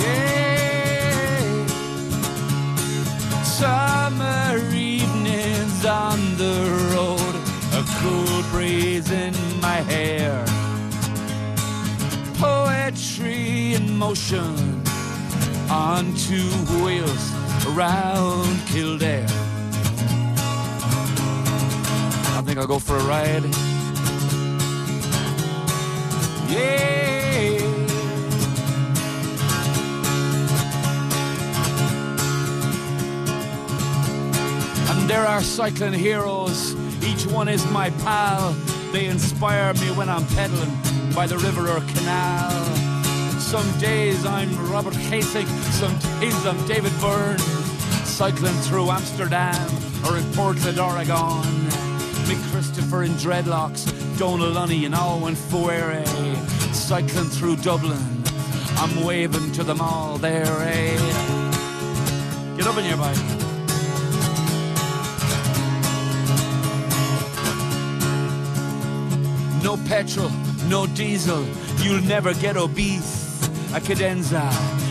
Yeah. Summer evenings on the road, a cool breeze in my hair. Poetry in motion on two wheels around Kildare. I think I'll go for a ride. Yeah. And there are cycling heroes, each one is my pal. They inspire me when I'm pedaling by the river or canal. Some days I'm Robert Kasich, some days I'm David Byrne, cycling through Amsterdam or in Portland, Oregon. Mick Christopher in dreadlocks, Donal Lunny and Owen Fuere, cycling through Dublin. I'm waving to them all there, eh? Get up in your bike. No petrol, no diesel, you'll never get obese. A cadenza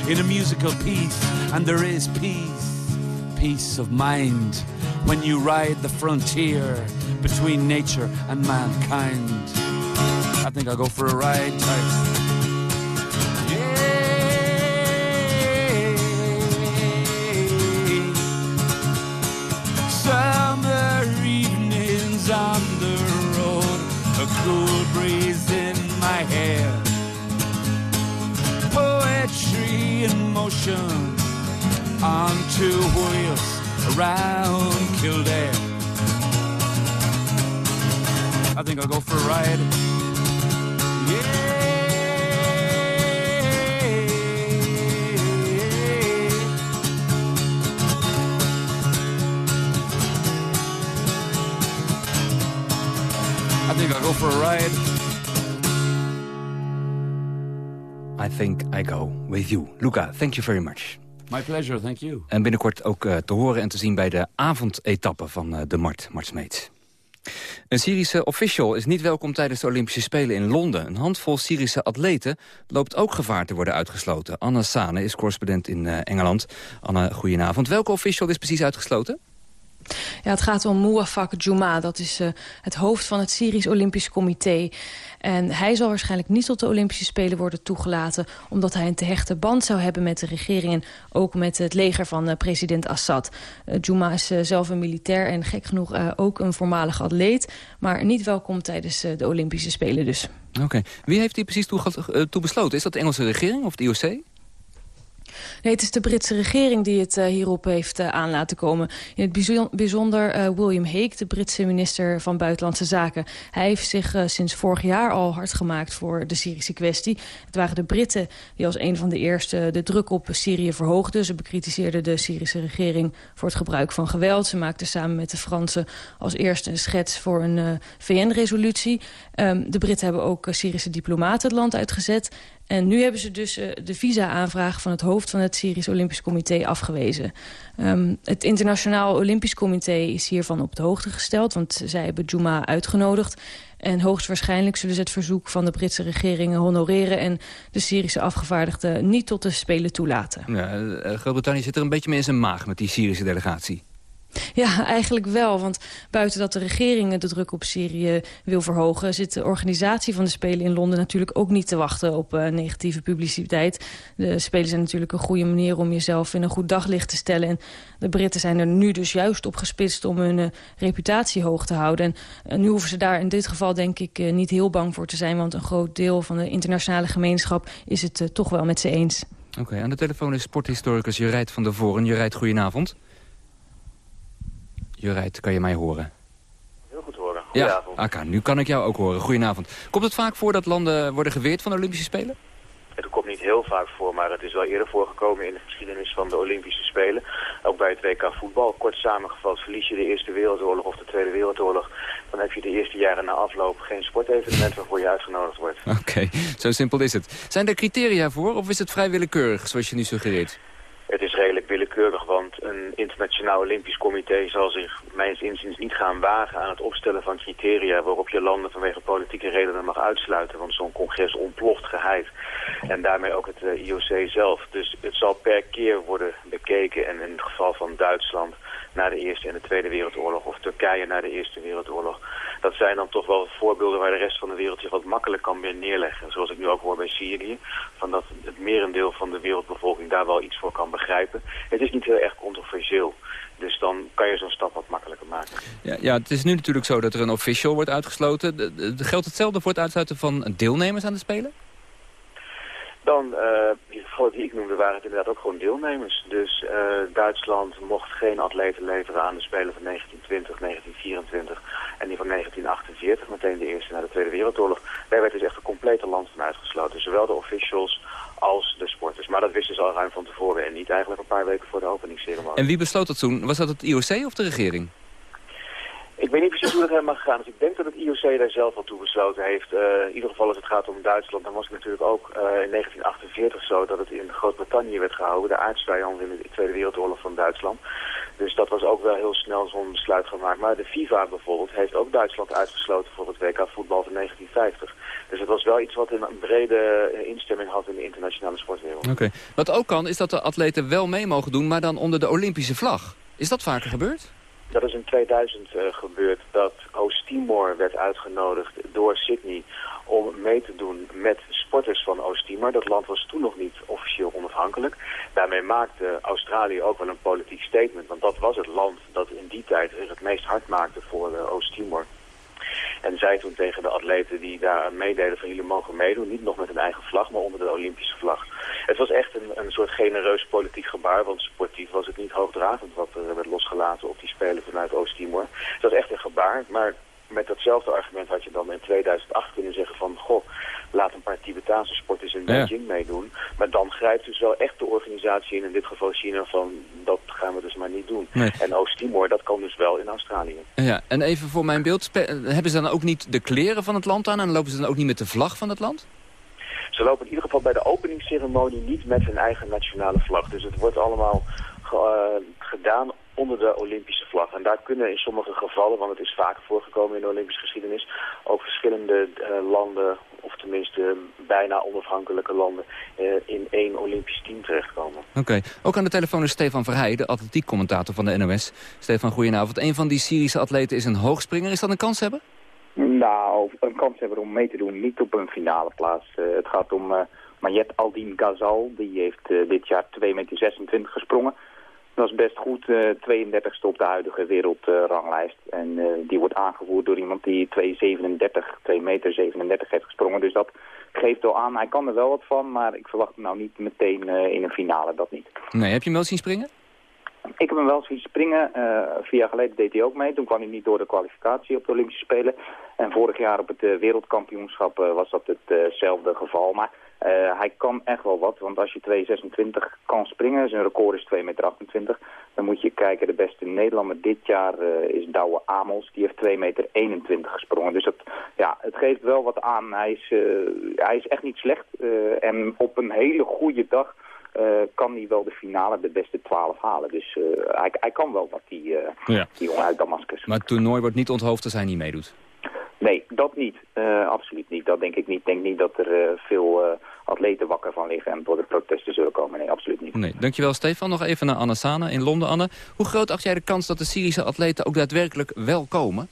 in a musical piece, and there is peace, peace of mind when you ride the frontier between nature and mankind. I think I'll go for a ride, type. Summer evenings on the road, a cool breeze in my hair. Poetry in motion on two wheels around Kildare. I think I'll go for a ride. Yeah. I think I'll go for a ride. I think I go with you. Luca, thank you very much. My pleasure, thank you. En binnenkort ook uh, te horen en te zien bij de avondetappe van uh, de Mart, Mart Smeets. Een Syrische official is niet welkom tijdens de Olympische Spelen in Londen. Een handvol Syrische atleten loopt ook gevaar te worden uitgesloten. Anna Sane is correspondent in uh, Engeland. Anna, goedenavond. Welke official is precies uitgesloten? Ja, het gaat om Mouafak Juma. Dat is uh, het hoofd van het Syrisch Olympisch Comité. En hij zal waarschijnlijk niet tot de Olympische Spelen worden toegelaten... omdat hij een te hechte band zou hebben met de regering... en ook met het leger van uh, president Assad. Uh, Juma is zelf een militair en gek genoeg ook een voormalig atleet... maar niet welkom tijdens de Olympische Spelen dus. Oké. Wie heeft hier precies toe, toe besloten? Is dat de Engelse regering of de IOC? Nee, het is de Britse regering die het uh, hierop heeft uh, aan laten komen. In het bijzonder uh, William Hague, de Britse minister van Buitenlandse Zaken. Hij heeft zich sinds vorig jaar al hard gemaakt voor de Syrische kwestie. Het waren de Britten die als een van de eerste de druk op Syrië verhoogden. Ze bekritiseerden de Syrische regering voor het gebruik van geweld. Ze maakten samen met de Fransen als eerste een schets voor een VN-resolutie. Um, de Britten hebben ook Syrische diplomaten het land uitgezet. En nu hebben ze dus uh, de visa-aanvraag van het hoofd van het Syrisch Olympisch Comité afgewezen. Um, het Internationaal Olympisch Comité is hiervan op de hoogte gesteld, want zij hebben Juma uitgenodigd. En hoogstwaarschijnlijk zullen ze het verzoek van de Britse regering honoreren... en de Syrische afgevaardigden niet tot de Spelen toelaten. Ja, uh, Groot-Brittannië zit er een beetje mee in zijn maag met die Syrische delegatie. Ja, eigenlijk wel. Want buiten dat de regering de druk op Syrië wil verhogen... zit de organisatie van de Spelen in Londen natuurlijk ook niet te wachten op uh, negatieve publiciteit. De Spelen zijn natuurlijk een goede manier om jezelf in een goed daglicht te stellen. En de Britten zijn er nu dus juist op gespitst om hun uh, reputatie hoog te houden. En uh, nu hoeven ze daar in dit geval denk ik niet heel bang voor te zijn... want een groot deel van de internationale gemeenschap is het toch wel met ze eens. Oké, aan de telefoon is sporthistoricus Jurijt van der Voren. Jurijt, goedenavond. Jurijt, kan je mij horen? Heel goed horen. Goedenavond. Ja, Aka, nu kan ik jou ook horen. Goedenavond. Komt het vaak voor dat landen worden geweerd van de Olympische Spelen? Het komt niet heel vaak voor, maar het is wel eerder voorgekomen in de geschiedenis van de Olympische Spelen. Ook bij het WK voetbal. Kort samengevat, verlies je de Eerste Wereldoorlog of de Tweede Wereldoorlog... dan heb je de eerste jaren na afloop geen sportevenement waarvoor je uitgenodigd wordt. (laughs) Oké, zo simpel is het. Zijn er criteria voor of is het vrij willekeurig, zoals je nu suggereert? Het is redelijk willekeurig, een internationaal olympisch comité zal zich mijns inziens niet gaan wagen aan het opstellen van criteria waarop je landen vanwege politieke redenen mag uitsluiten. Want zo'n congres ontploft geheid. En daarmee ook het eh, IOC zelf. Dus het zal per keer worden bekeken en in het geval van Duitsland na de Eerste en de Tweede Wereldoorlog of Turkije na de Eerste Wereldoorlog. Dat zijn dan toch wel voorbeelden waar de rest van de wereld zich wat makkelijk kan weer neerleggen. Zoals ik nu ook hoor bij Syrië, van dat het merendeel van de wereldbevolking daar wel iets voor kan begrijpen. Het is niet heel erg controversieel. Dus dan kan je zo'n stap wat makkelijker maken. Ja, ja, het is nu natuurlijk zo dat er een official wordt uitgesloten. geldt hetzelfde voor het uitsluiten van deelnemers aan de Spelen? Dan, die gevallen die ik noemde, waren het inderdaad ook gewoon deelnemers. Dus uh, Duitsland mocht geen atleten leveren aan de Spelen van 1920, 1924 en die van 1948, meteen de eerste na de Tweede Wereldoorlog. Daar werd dus echt een complete land van uitgesloten. Zowel de officials als de sporters. Maar dat wisten ze al ruim van tevoren en niet eigenlijk een paar weken voor de openingsceremonie. En wie besloot dat toen? Was dat het IOC of de regering? Ik weet niet precies hoe dat helemaal gegaan is. Ik denk dat het IOC daar zelf al toe besloten heeft. Uh, in ieder geval als het gaat om Duitsland, dan was het natuurlijk ook uh, in 1948 zo dat het in Groot-Brittannië werd gehouden. De aardsvijand in de Tweede Wereldoorlog van Duitsland. Dus dat was ook wel heel snel zo'n besluit gemaakt. Maar de FIFA bijvoorbeeld heeft ook Duitsland uitgesloten voor het WK voetbal van 1950. Dus het was wel iets wat een brede eh, instemming had in de internationale sportwereld. Oké. Wat ook kan is dat de atleten wel mee mogen doen, maar dan onder de Olympische vlag. Is dat vaker gebeurd? Dat is in 2000 uh, gebeurd dat Oost-Timor werd uitgenodigd door Sydney om mee te doen met sporters van Oost-Timor. Dat land was toen nog niet officieel onafhankelijk. Daarmee maakte Australië ook wel een politiek statement, want dat was het land dat in die tijd het meest hard maakte voor uh, Oost-Timor. En zei toen tegen de atleten die daar meededen van jullie mogen meedoen, niet nog met een eigen vlag, maar onder de Olympische vlag. Het was echt een, een soort genereus politiek gebaar, want sportief was het niet hoogdravend wat er werd losgelaten op die Spelen vanuit Oost-Timor. Het was echt een gebaar, maar met datzelfde argument had je dan in 2008 kunnen zeggen van... goh, laat een paar Tibetaanse sporters in Beijing meedoen. Maar dan grijpt dus wel echt de organisatie in, in dit geval China, van dat gaan we dus maar niet doen. En Oost-Timor, dat kan dus wel in Australië. Ja, en even voor mijn beeld, hebben ze dan ook niet de kleren van het land aan... en lopen ze dan ook niet met de vlag van het land? Ze lopen in ieder geval bij de openingsceremonie niet met hun eigen nationale vlag. Dus het wordt allemaal uh, gedaan onder de Olympische vlag. En daar kunnen in sommige gevallen, want het is vaker voorgekomen in de Olympische geschiedenis, ook verschillende uh, landen, of tenminste bijna onafhankelijke landen, uh, in één Olympisch team terechtkomen. Oké. Ook aan de telefoon is Stefan Verheij, de atletiekcommentator van de NOS. Stefan, goedenavond. Een van die Syrische atleten is een hoogspringer. Is dat een kans hebben? Nou, een kans hebben om mee te doen, niet op een finale plaats. Uh, het gaat om uh, Mayet Aldin Ghazal, die heeft uh, dit jaar 2,26 meter gesprongen. Dat is best goed, 32ste op de huidige wereldranglijst. en die wordt aangevoerd door iemand die 2,37, 2 meter 37 heeft gesprongen. Dus dat geeft wel aan, hij kan er wel wat van, maar ik verwacht hem nou niet meteen in een finale, dat niet. Nee, heb je hem wel zien springen? Ik heb hem wel zien springen. Uh, vier jaar geleden deed hij ook mee. Toen kwam hij niet door de kwalificatie op de Olympische Spelen. En vorig jaar op het uh, wereldkampioenschap uh, was dat hetzelfde geval. Maar hij kan echt wel wat. Want als je 2,26 kan springen, zijn record is 2,28 meter, dan moet je kijken. De beste Nederlander dit jaar is Douwe Amels. Die heeft 2,21 meter gesprongen. Dus dat, ja, het geeft wel wat aan. Hij is, hij is echt niet slecht. en op een hele goede dag uh, kan hij wel de finale de beste 12 halen. Dus uh, hij, hij, kan wel wat, die, uh, ja. die jongen uit Damascus. Maar het toernooi wordt niet onthoofd als hij niet meedoet? Nee, dat niet. absoluut niet. Dat denk ik niet. Ik denk niet dat er veel atleten wakker van liggen en door de protesten zullen komen. Nee, absoluut niet. Nee, dankjewel Stefan. Nog even naar Anne Sana in Londen. Anne, hoe groot acht jij de kans dat de Syrische atleten ook daadwerkelijk wel komen?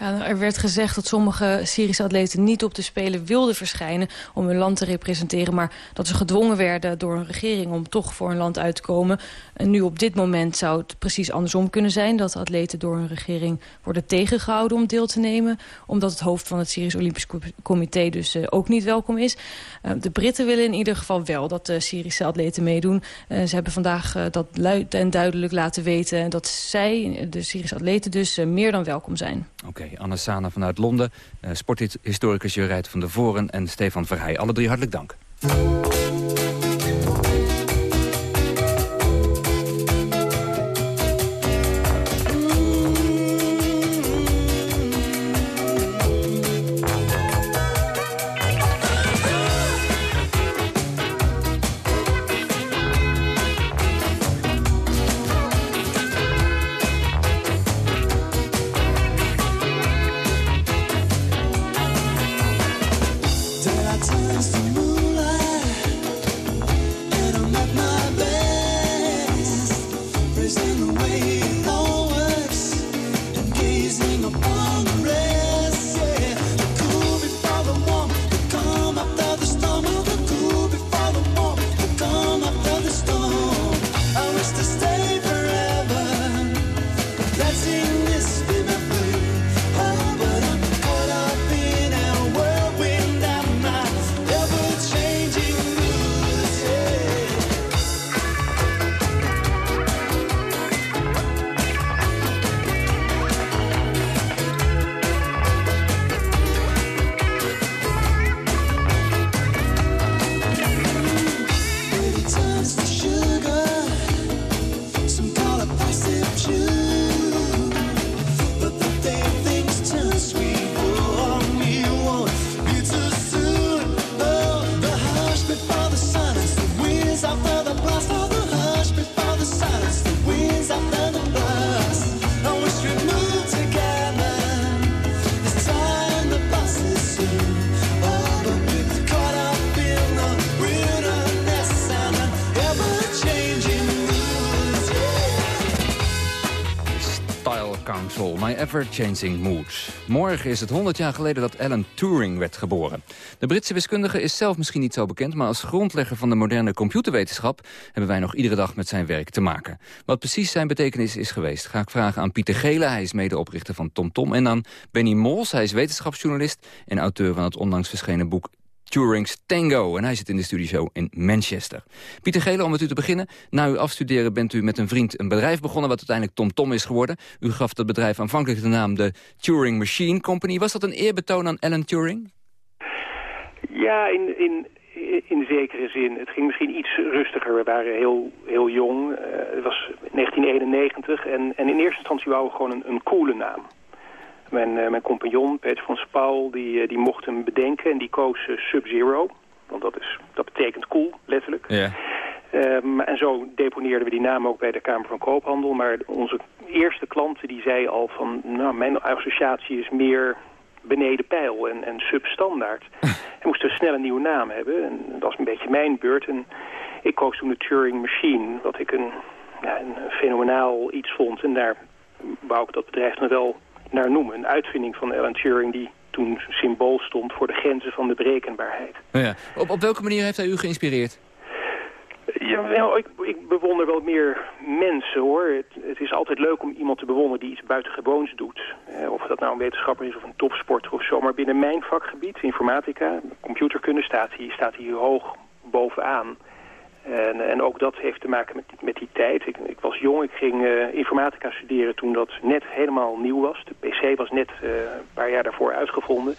Ja, er werd gezegd dat sommige Syrische atleten niet op de Spelen wilden verschijnen om hun land te representeren, maar dat ze gedwongen werden door een regering om toch voor een land uit te komen. En nu op dit moment zou het precies andersom kunnen zijn, dat atleten door een regering worden tegengehouden om deel te nemen, omdat het hoofd van het Syrisch Olympisch Comité dus uh, ook niet welkom is. Uh, de Britten willen in ieder geval wel dat de Syrische atleten meedoen. Uh, ze hebben vandaag dat luid en duidelijk laten weten dat zij, de Syrische atleten dus, meer dan welkom zijn. Oké, Anne Sana vanuit Londen, uh, sporthistoricus Jurijt van der Voren en Stefan Verheij. Alle drie hartelijk dank. Ever-Changing Mood. Morgen is het 100 jaar geleden dat Alan Turing werd geboren. De Britse wiskundige is zelf misschien niet zo bekend... maar als grondlegger van de moderne computerwetenschap... hebben wij nog iedere dag met zijn werk te maken. Wat precies zijn betekenis is geweest... ga ik vragen aan Pieter Gele, hij is medeoprichter van TomTom... en aan Benny Mols, hij is wetenschapsjournalist... en auteur van het onlangs verschenen boek Turing's Tango. En hij zit in de studioshow in Manchester. Pieter Gele, om met u te beginnen. Na uw afstuderen bent u met een vriend een bedrijf begonnen... wat uiteindelijk TomTom Tom is geworden. U gaf dat bedrijf aanvankelijk de naam de Turing Machine Company. Was dat een eerbetoon aan Alan Turing? Ja, in, in, in zekere zin. Het ging misschien iets rustiger. We waren heel, heel jong. Uh, het was 1991. En, en in eerste instantie wouden we gewoon een, een coole naam. Mijn, uh, mijn compagnon, Peter van Spauw, die, uh, die mocht hem bedenken en die koos uh, Sub-Zero. Want dat, is, dat betekent cool, letterlijk. Ja. Um, en zo deponeerden we die naam ook bij de Kamer van Koophandel. Maar onze eerste klanten die zei al van... nou, mijn associatie is meer beneden pijl en, en substandaard. en moesten snel een nieuwe naam hebben. En dat was een beetje mijn beurt. En ik koos toen de Turing Machine, wat ik een, ja, een fenomenaal iets vond. En daar wou ik dat bedrijf nog wel naar noemen. Een uitvinding van Alan Turing die toen symbool stond voor de grenzen van de berekenbaarheid. Oh ja. op, op welke manier heeft hij u geïnspireerd? Ja, ik, ik bewonder wel meer mensen hoor. Het, het, is altijd leuk om iemand te bewonderen die iets buitengewoons doet. Eh, of dat nou een wetenschapper is of een topsporter of zo. Maar binnen mijn vakgebied, informatica, computerkunde, staat hij, staat hij hoog bovenaan. En, en ook dat heeft te maken met, met die tijd. Ik, ik was jong, ik ging uh, informatica studeren toen dat net helemaal nieuw was. De PC was net uh, een paar jaar daarvoor uitgevonden.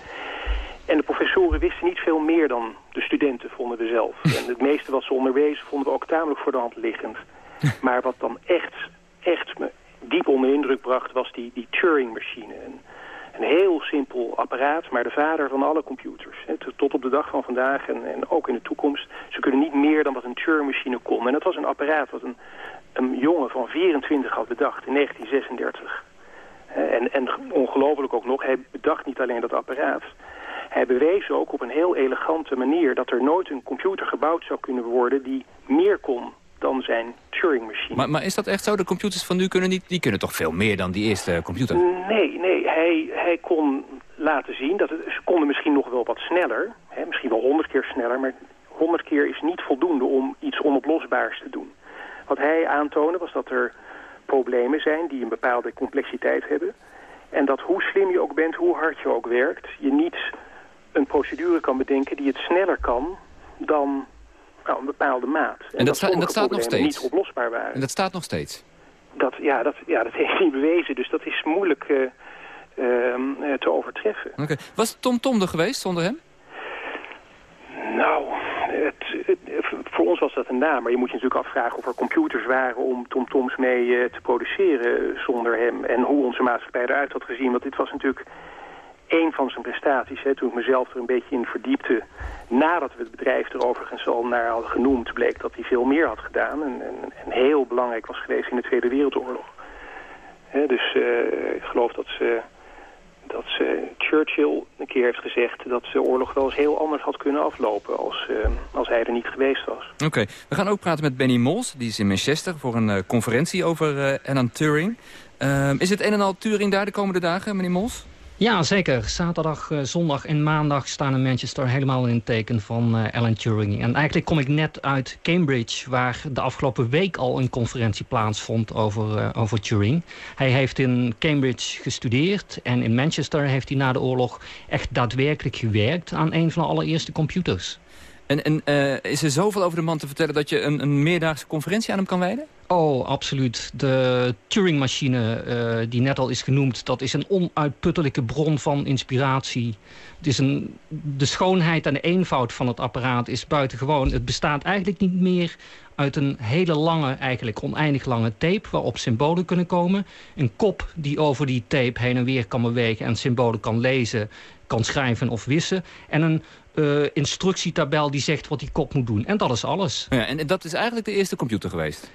En de professoren wisten niet veel meer dan de studenten, vonden we zelf. (laughs) En het meeste wat ze onderwezen vonden we ook tamelijk voor de hand liggend. (laughs) Maar wat dan echt, echt me diep onder indruk bracht, was die, die Turing-machine. Een heel simpel apparaat, maar de vader van alle computers. Tot op de dag van vandaag en, en ook in de toekomst. Ze kunnen niet meer dan wat een Turing-machine kon. En dat was een apparaat wat een, een jongen van 24 had bedacht in 1936. En, en ongelooflijk ook nog, hij bedacht niet alleen dat apparaat... Hij bewees ook op een heel elegante manier dat er nooit een computer gebouwd zou kunnen worden die meer kon dan zijn Turing-machine. Maar, maar, is dat echt zo? De computers van nu kunnen niet, die kunnen toch veel meer dan die eerste computer? Nee, nee. Hij, hij kon laten zien dat het, ze konden misschien nog wel wat sneller. Hè, misschien wel honderd keer sneller, maar honderd keer is niet voldoende om iets onoplosbaars te doen. Wat hij aantoonde was dat er problemen zijn die een bepaalde complexiteit hebben. En dat hoe slim je ook bent, hoe hard je ook werkt, je niet een procedure kan bedenken die het sneller kan dan nou, een bepaalde maat. En, dat, dat, en dat staat nog steeds? niet oplosbaar waren. En dat staat nog steeds? Dat, ja, dat, ja, dat (laughs) heeft hij bewezen, dus dat is moeilijk... Uh, Oké. Was Tom Tom er geweest zonder hem? Nou, het, het, voor ons was dat een naam. Maar je moet je natuurlijk afvragen of er computers waren om TomToms mee uh, te produceren zonder hem. En hoe onze maatschappij eruit had gezien. Want dit was natuurlijk één van zijn prestaties. Hè. Toen ik mezelf er een beetje in verdiepte, nadat we het bedrijf er overigens al naar hadden genoemd, bleek dat hij veel meer had gedaan. En, en, en heel belangrijk was geweest in de Tweede Wereldoorlog. Hè, dus uh, ik geloof dat ze dat ze, Churchill een keer heeft gezegd dat de oorlog wel eens heel anders had kunnen aflopen als, uh, als hij er niet geweest was. Oké, we gaan ook praten met Benny Mols, die is in Manchester voor een uh, conferentie over Alan Turing. Ehm, is het een en al Turing daar de komende dagen, meneer Mols? Ja, zeker. Zaterdag, uh, zondag en maandag staan in Manchester helemaal in het teken van uh, Alan Turing. En eigenlijk kom ik net uit Cambridge, waar de afgelopen week al een conferentie plaatsvond over, uh, over Turing. Hij heeft in Cambridge gestudeerd en in Manchester heeft hij na de oorlog echt daadwerkelijk gewerkt aan een van de allereerste computers. En, en is er zoveel over de man te vertellen dat je een, een meerdaagse conferentie aan hem kan wijden? Oh, absoluut. De Turing-machine, uh, die net al is genoemd... dat is een onuitputtelijke bron van inspiratie. Het is een, de schoonheid en de eenvoud van het apparaat is buitengewoon. Het bestaat eigenlijk niet meer uit een hele lange, eigenlijk oneindig lange tape... waarop symbolen kunnen komen. Een kop die over die tape heen en weer kan bewegen... en symbolen kan lezen, kan schrijven of wissen. En een uh, instructietabel die zegt wat die kop moet doen. En dat is alles. Ja, en dat is eigenlijk de eerste computer geweest?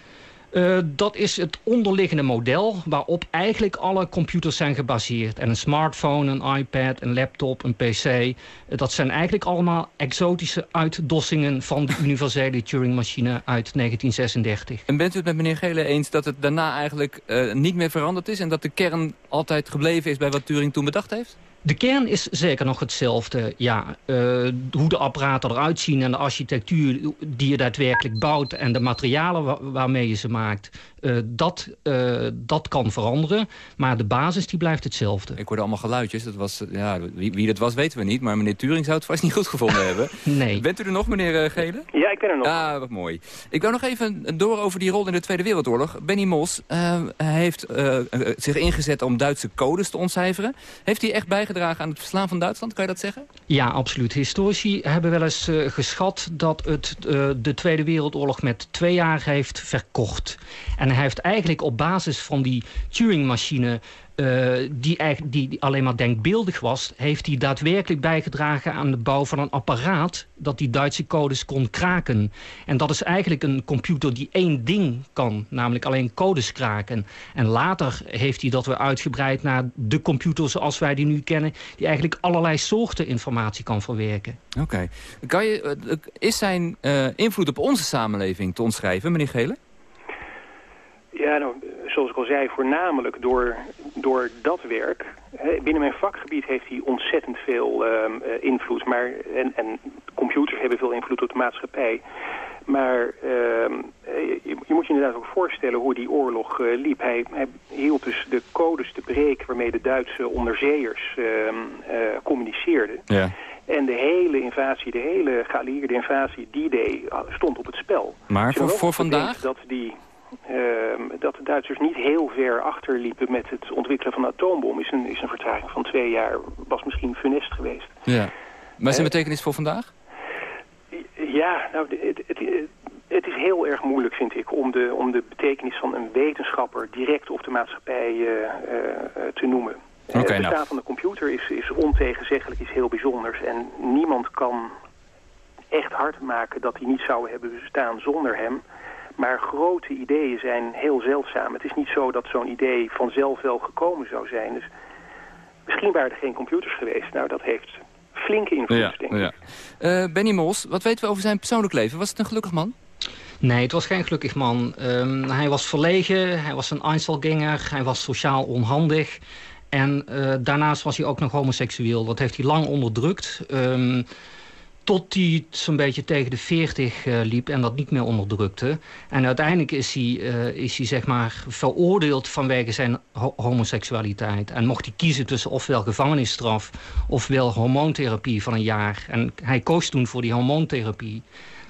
Uh, dat is het onderliggende model waarop eigenlijk alle computers zijn gebaseerd. En een smartphone, een iPad, een laptop, een pc. Uh, dat zijn eigenlijk allemaal exotische uitdossingen van de (laughs) universele Turing-machine uit 1936. En bent u het met meneer Gele eens dat het daarna eigenlijk uh, niet meer veranderd is... en dat de kern altijd gebleven is bij wat Turing toen bedacht heeft? De kern is zeker nog hetzelfde. Ja, uh, hoe de apparaten eruit zien en de architectuur die je daadwerkelijk bouwt... en de materialen wa waarmee je ze maakt, uh, dat, uh, dat kan veranderen. Maar de basis die blijft hetzelfde. Ik hoorde allemaal geluidjes. Dat was, ja, wie, wie dat was weten we niet. Maar meneer Turing zou het vast (laughs) niet goed gevonden hebben. Nee. Bent u er nog, meneer Gele? Ja, ik ben er nog. Ah, wat mooi. Ik wou nog even door over die rol in de Tweede Wereldoorlog. Benny Mos heeft zich ingezet om Duitse codes te ontcijferen. Heeft hij echt bijgedragen aan het verslaan van Duitsland? Kan je dat zeggen? Ja, absoluut. Historici hebben wel eens uh, geschat dat het uh, de Tweede Wereldoorlog met twee jaar heeft verkocht. En hij heeft eigenlijk op basis van die Turing-machine... Uh, die, die, alleen maar denkbeeldig was... heeft hij daadwerkelijk bijgedragen aan de bouw van een apparaat... dat die Duitse codes kon kraken. En dat is eigenlijk een computer die één ding kan. Namelijk alleen codes kraken. En later heeft hij dat weer uitgebreid naar de computer zoals wij die nu kennen... die eigenlijk allerlei soorten informatie kan verwerken. Oké. Okay. Is zijn uh, invloed op onze samenleving te omschrijven, meneer Gele? Ja, nou, zoals ik al zei, voornamelijk door, door dat werk. Binnen mijn vakgebied heeft hij ontzettend veel uh, invloed. Maar, en, en computers hebben veel invloed op de maatschappij. Maar uh, je, je, moet je inderdaad ook voorstellen hoe die oorlog uh, liep. Hij, hij, hield dus de codes te breken waarmee de Duitse onderzeeërs communiceerden. Ja. En de hele invasie, de hele geallieerde invasie, die day stond op het spel. Maar voor, voor vandaag? Dat die dat de Duitsers niet heel ver achterliepen met het ontwikkelen van de atoombom... is een, is een vertraging van twee jaar, was misschien funest geweest. Ja. Maar zijn uh, betekenis voor vandaag? Ja, nou, het, het, het, is heel erg moeilijk, vind ik, om de, om de betekenis van een wetenschapper direct op de maatschappij uh, te noemen. Okay, het bestaan nou. van de computer is, is ontegenzeggelijk iets heel bijzonders. En niemand kan echt hard maken dat hij niet zou hebben bestaan zonder hem... Maar grote ideeën zijn heel zeldzaam. Het is niet zo dat zo'n idee vanzelf wel gekomen zou zijn. Dus misschien waren er geen computers geweest. Nou, dat heeft flinke invloed, ja, denk ik. Ja. Uh, Benny Mols, wat weten we over zijn persoonlijk leven? Was het een gelukkig man? Nee, het was geen gelukkig man. Um, hij was verlegen, hij was een Einzelganger, hij was sociaal onhandig. En uh, daarnaast was hij ook nog homoseksueel. Dat heeft hij lang onderdrukt. Um, tot hij zo'n beetje tegen de 40 uh, liep en dat niet meer onderdrukte. En uiteindelijk is hij, uh, is hij zeg maar veroordeeld vanwege zijn ho homoseksualiteit. En mocht hij kiezen tussen ofwel gevangenisstraf ofwel hormoontherapie van een jaar. En hij koos toen voor die hormoontherapie.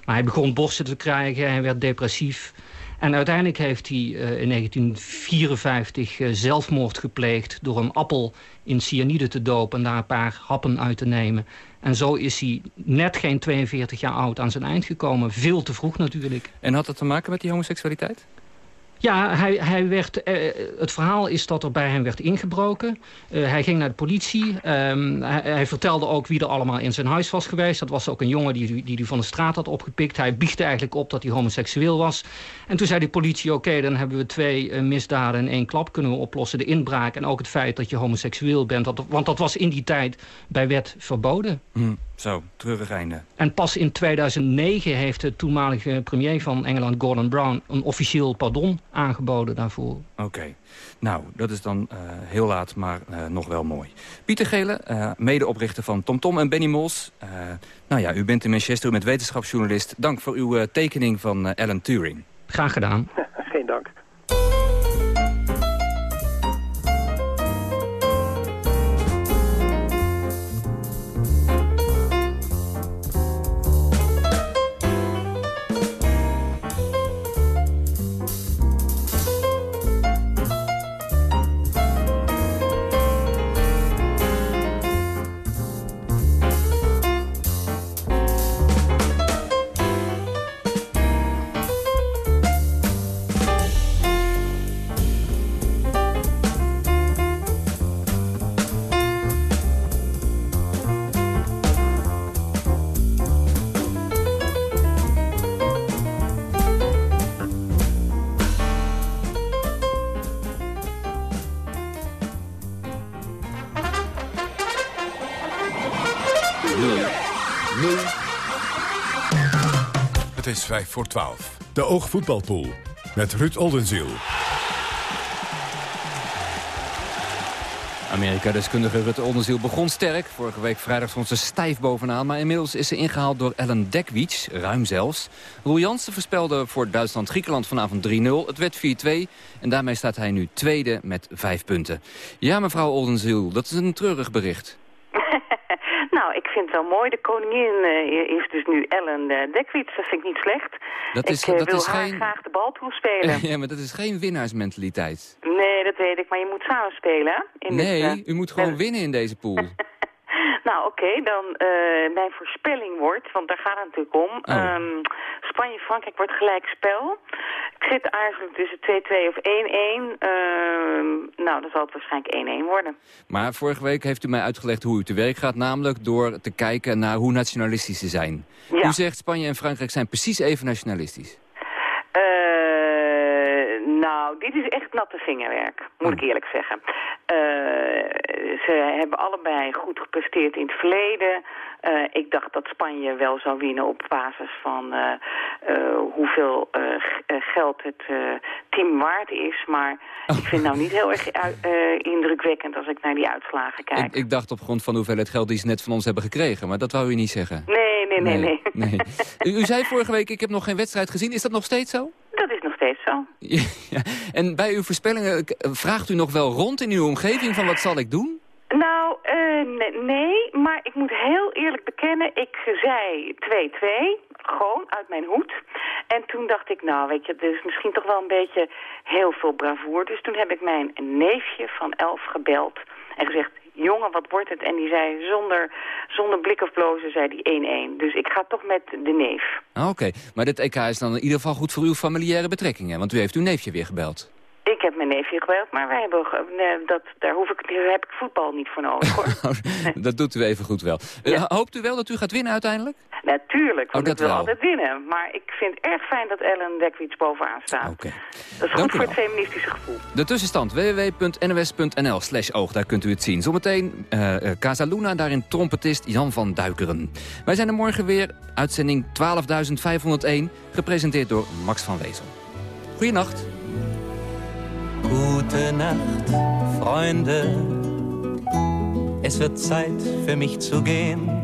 Maar hij begon borsten te krijgen, hij werd depressief. En uiteindelijk heeft hij uh, in 1954 uh, zelfmoord gepleegd... door een appel in cyanide te dopen en daar een paar happen uit te nemen. En zo is hij net geen 42 jaar oud aan zijn eind gekomen. Veel te vroeg natuurlijk. En had dat te maken met die homoseksualiteit? Ja, hij, hij werd, eh, het verhaal is dat er bij hem werd ingebroken. Uh, hij ging naar de politie. Um, hij, hij, vertelde ook wie er allemaal in zijn huis was geweest. Dat was ook een jongen die hij die, die van de straat had opgepikt. Hij biechtte eigenlijk op dat hij homoseksueel was. En toen zei de politie, oké, okay, dan hebben we twee uh, misdaden in één klap kunnen we oplossen. De inbraak en ook het feit dat je homoseksueel bent. Dat, want dat was in die tijd bij wet verboden. Hm. Zo, treurig einde. En pas in 2009 heeft de toenmalige premier van Engeland, Gordon Brown... een officieel pardon aangeboden daarvoor. Oké. Nou, dat is dan uh, heel laat, maar uh, nog wel mooi. Pieter Gele, uh, medeoprichter van TomTom Tom en Benny Mols. nou ja, u bent in Manchester, u bent wetenschapsjournalist. Dank voor uw tekening van Alan Turing. Graag gedaan. (laughs) is 5 voor 12. De Oogvoetbalpool met Ruud Oldenziel. Amerika-deskundige Rutte Oldenziel begon sterk. Vorige week vrijdag stond ze stijf bovenaan. Maar inmiddels is ze ingehaald door Ellen Dekwic, ruim zelfs. Roel Jansen voorspelde voor Duitsland-Griekenland vanavond 3-0. Het werd 4-2 en daarmee staat hij nu tweede met vijf punten. Ja, mevrouw Oldenziel, dat is een treurig bericht. (laughs) Nou, ik vind het wel mooi. De koningin uh, is dus nu Ellen uh, Dekwits. Dat vind ik niet slecht. Dat is, ik uh, dat wil is haar geen... graag de bal toespelen. (laughs) ja, maar dat is geen winnaarsmentaliteit. Nee, dat weet ik. Maar je moet samen spelen. In nee, dit, u moet gewoon winnen in deze pool. (laughs) (laughs) nou, oké. Okay, dan mijn voorspelling wordt, want daar gaat het natuurlijk om. Oh. Um, Spanje-Frankrijk wordt gelijk spel. Ik zit eigenlijk tussen 2-2 of 1-1. Uh, nou, dan zal het waarschijnlijk 1-1 worden. Maar vorige week heeft u mij uitgelegd hoe u te werk gaat. Namelijk door te kijken naar hoe nationalistisch ze zijn. Ja. U zegt Spanje en Frankrijk zijn precies even nationalistisch. Uh, nou, dit is echt natte vingerwerk, moet ik eerlijk zeggen. Uh, ze hebben allebei goed gepresteerd in het verleden. Uh, ik dacht dat Spanje wel zou winnen op basis van uh, uh, hoeveel geld het team waard is. Maar oh. ik vind het nou niet heel erg indrukwekkend als ik naar die uitslagen kijk. Ik, ik, dacht op grond van hoeveelheid geld die ze net van ons hebben gekregen. Maar dat wou u niet zeggen. Nee, nee, nee. nee, nee. nee. u, u zei vorige week, ik heb nog geen wedstrijd gezien. Is dat nog steeds zo? Steeds zo. ja. En bij uw voorspellingen vraagt u nog wel rond in uw omgeving van wat zal ik doen? Nou, uh, nee, maar ik moet heel eerlijk bekennen, ik zei 2-2, gewoon uit mijn hoed. En toen dacht ik, nou weet je, is misschien toch wel een beetje heel veel bravoer. Dus toen heb ik mijn neefje van elf gebeld en gezegd, jongen, wat wordt het? En die zei zonder, zonder blik of blozen, zei die 1-1. Dus ik ga toch met de neef. Ah, Oké, okay. maar dit EK is dan in ieder geval goed voor uw familiaire betrekkingen, want u heeft uw neefje weer gebeld. Ik heb mijn neefje gebeld, maar wij hebben, nee, dat, daar, hoef ik, daar heb ik voetbal niet voor nodig. Hoor. (laughs) dat doet u even goed wel. Ja. Hoopt u wel dat u gaat winnen uiteindelijk? Natuurlijk, want oh, ik wil wel. altijd winnen. Maar ik vind het erg fijn dat Ellen Dekwits bovenaan staat. Okay. Dat is Dank goed voor het feministische gevoel. De tussenstand www.nws.nl slash oog, daar kunt u het zien. Zometeen uh, uh, Casa Luna, daarin trompetist Jan van Duikeren. Wij zijn er morgen weer, uitzending 12.501, gepresenteerd door Max van Wezel. Goeienacht. Gute Nacht, Freunde. Es wird Zeit für mich zu gehen.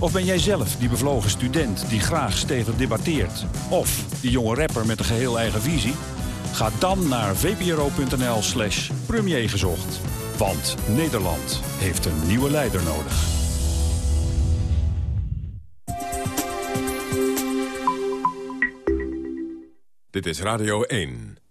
Of ben jij zelf die bevlogen student die graag stevig debatteert? Of die jonge rapper met een geheel eigen visie? Ga dan naar vpro.nl slash premier gezocht. Want Nederland heeft een nieuwe leider nodig. Dit is Radio 1.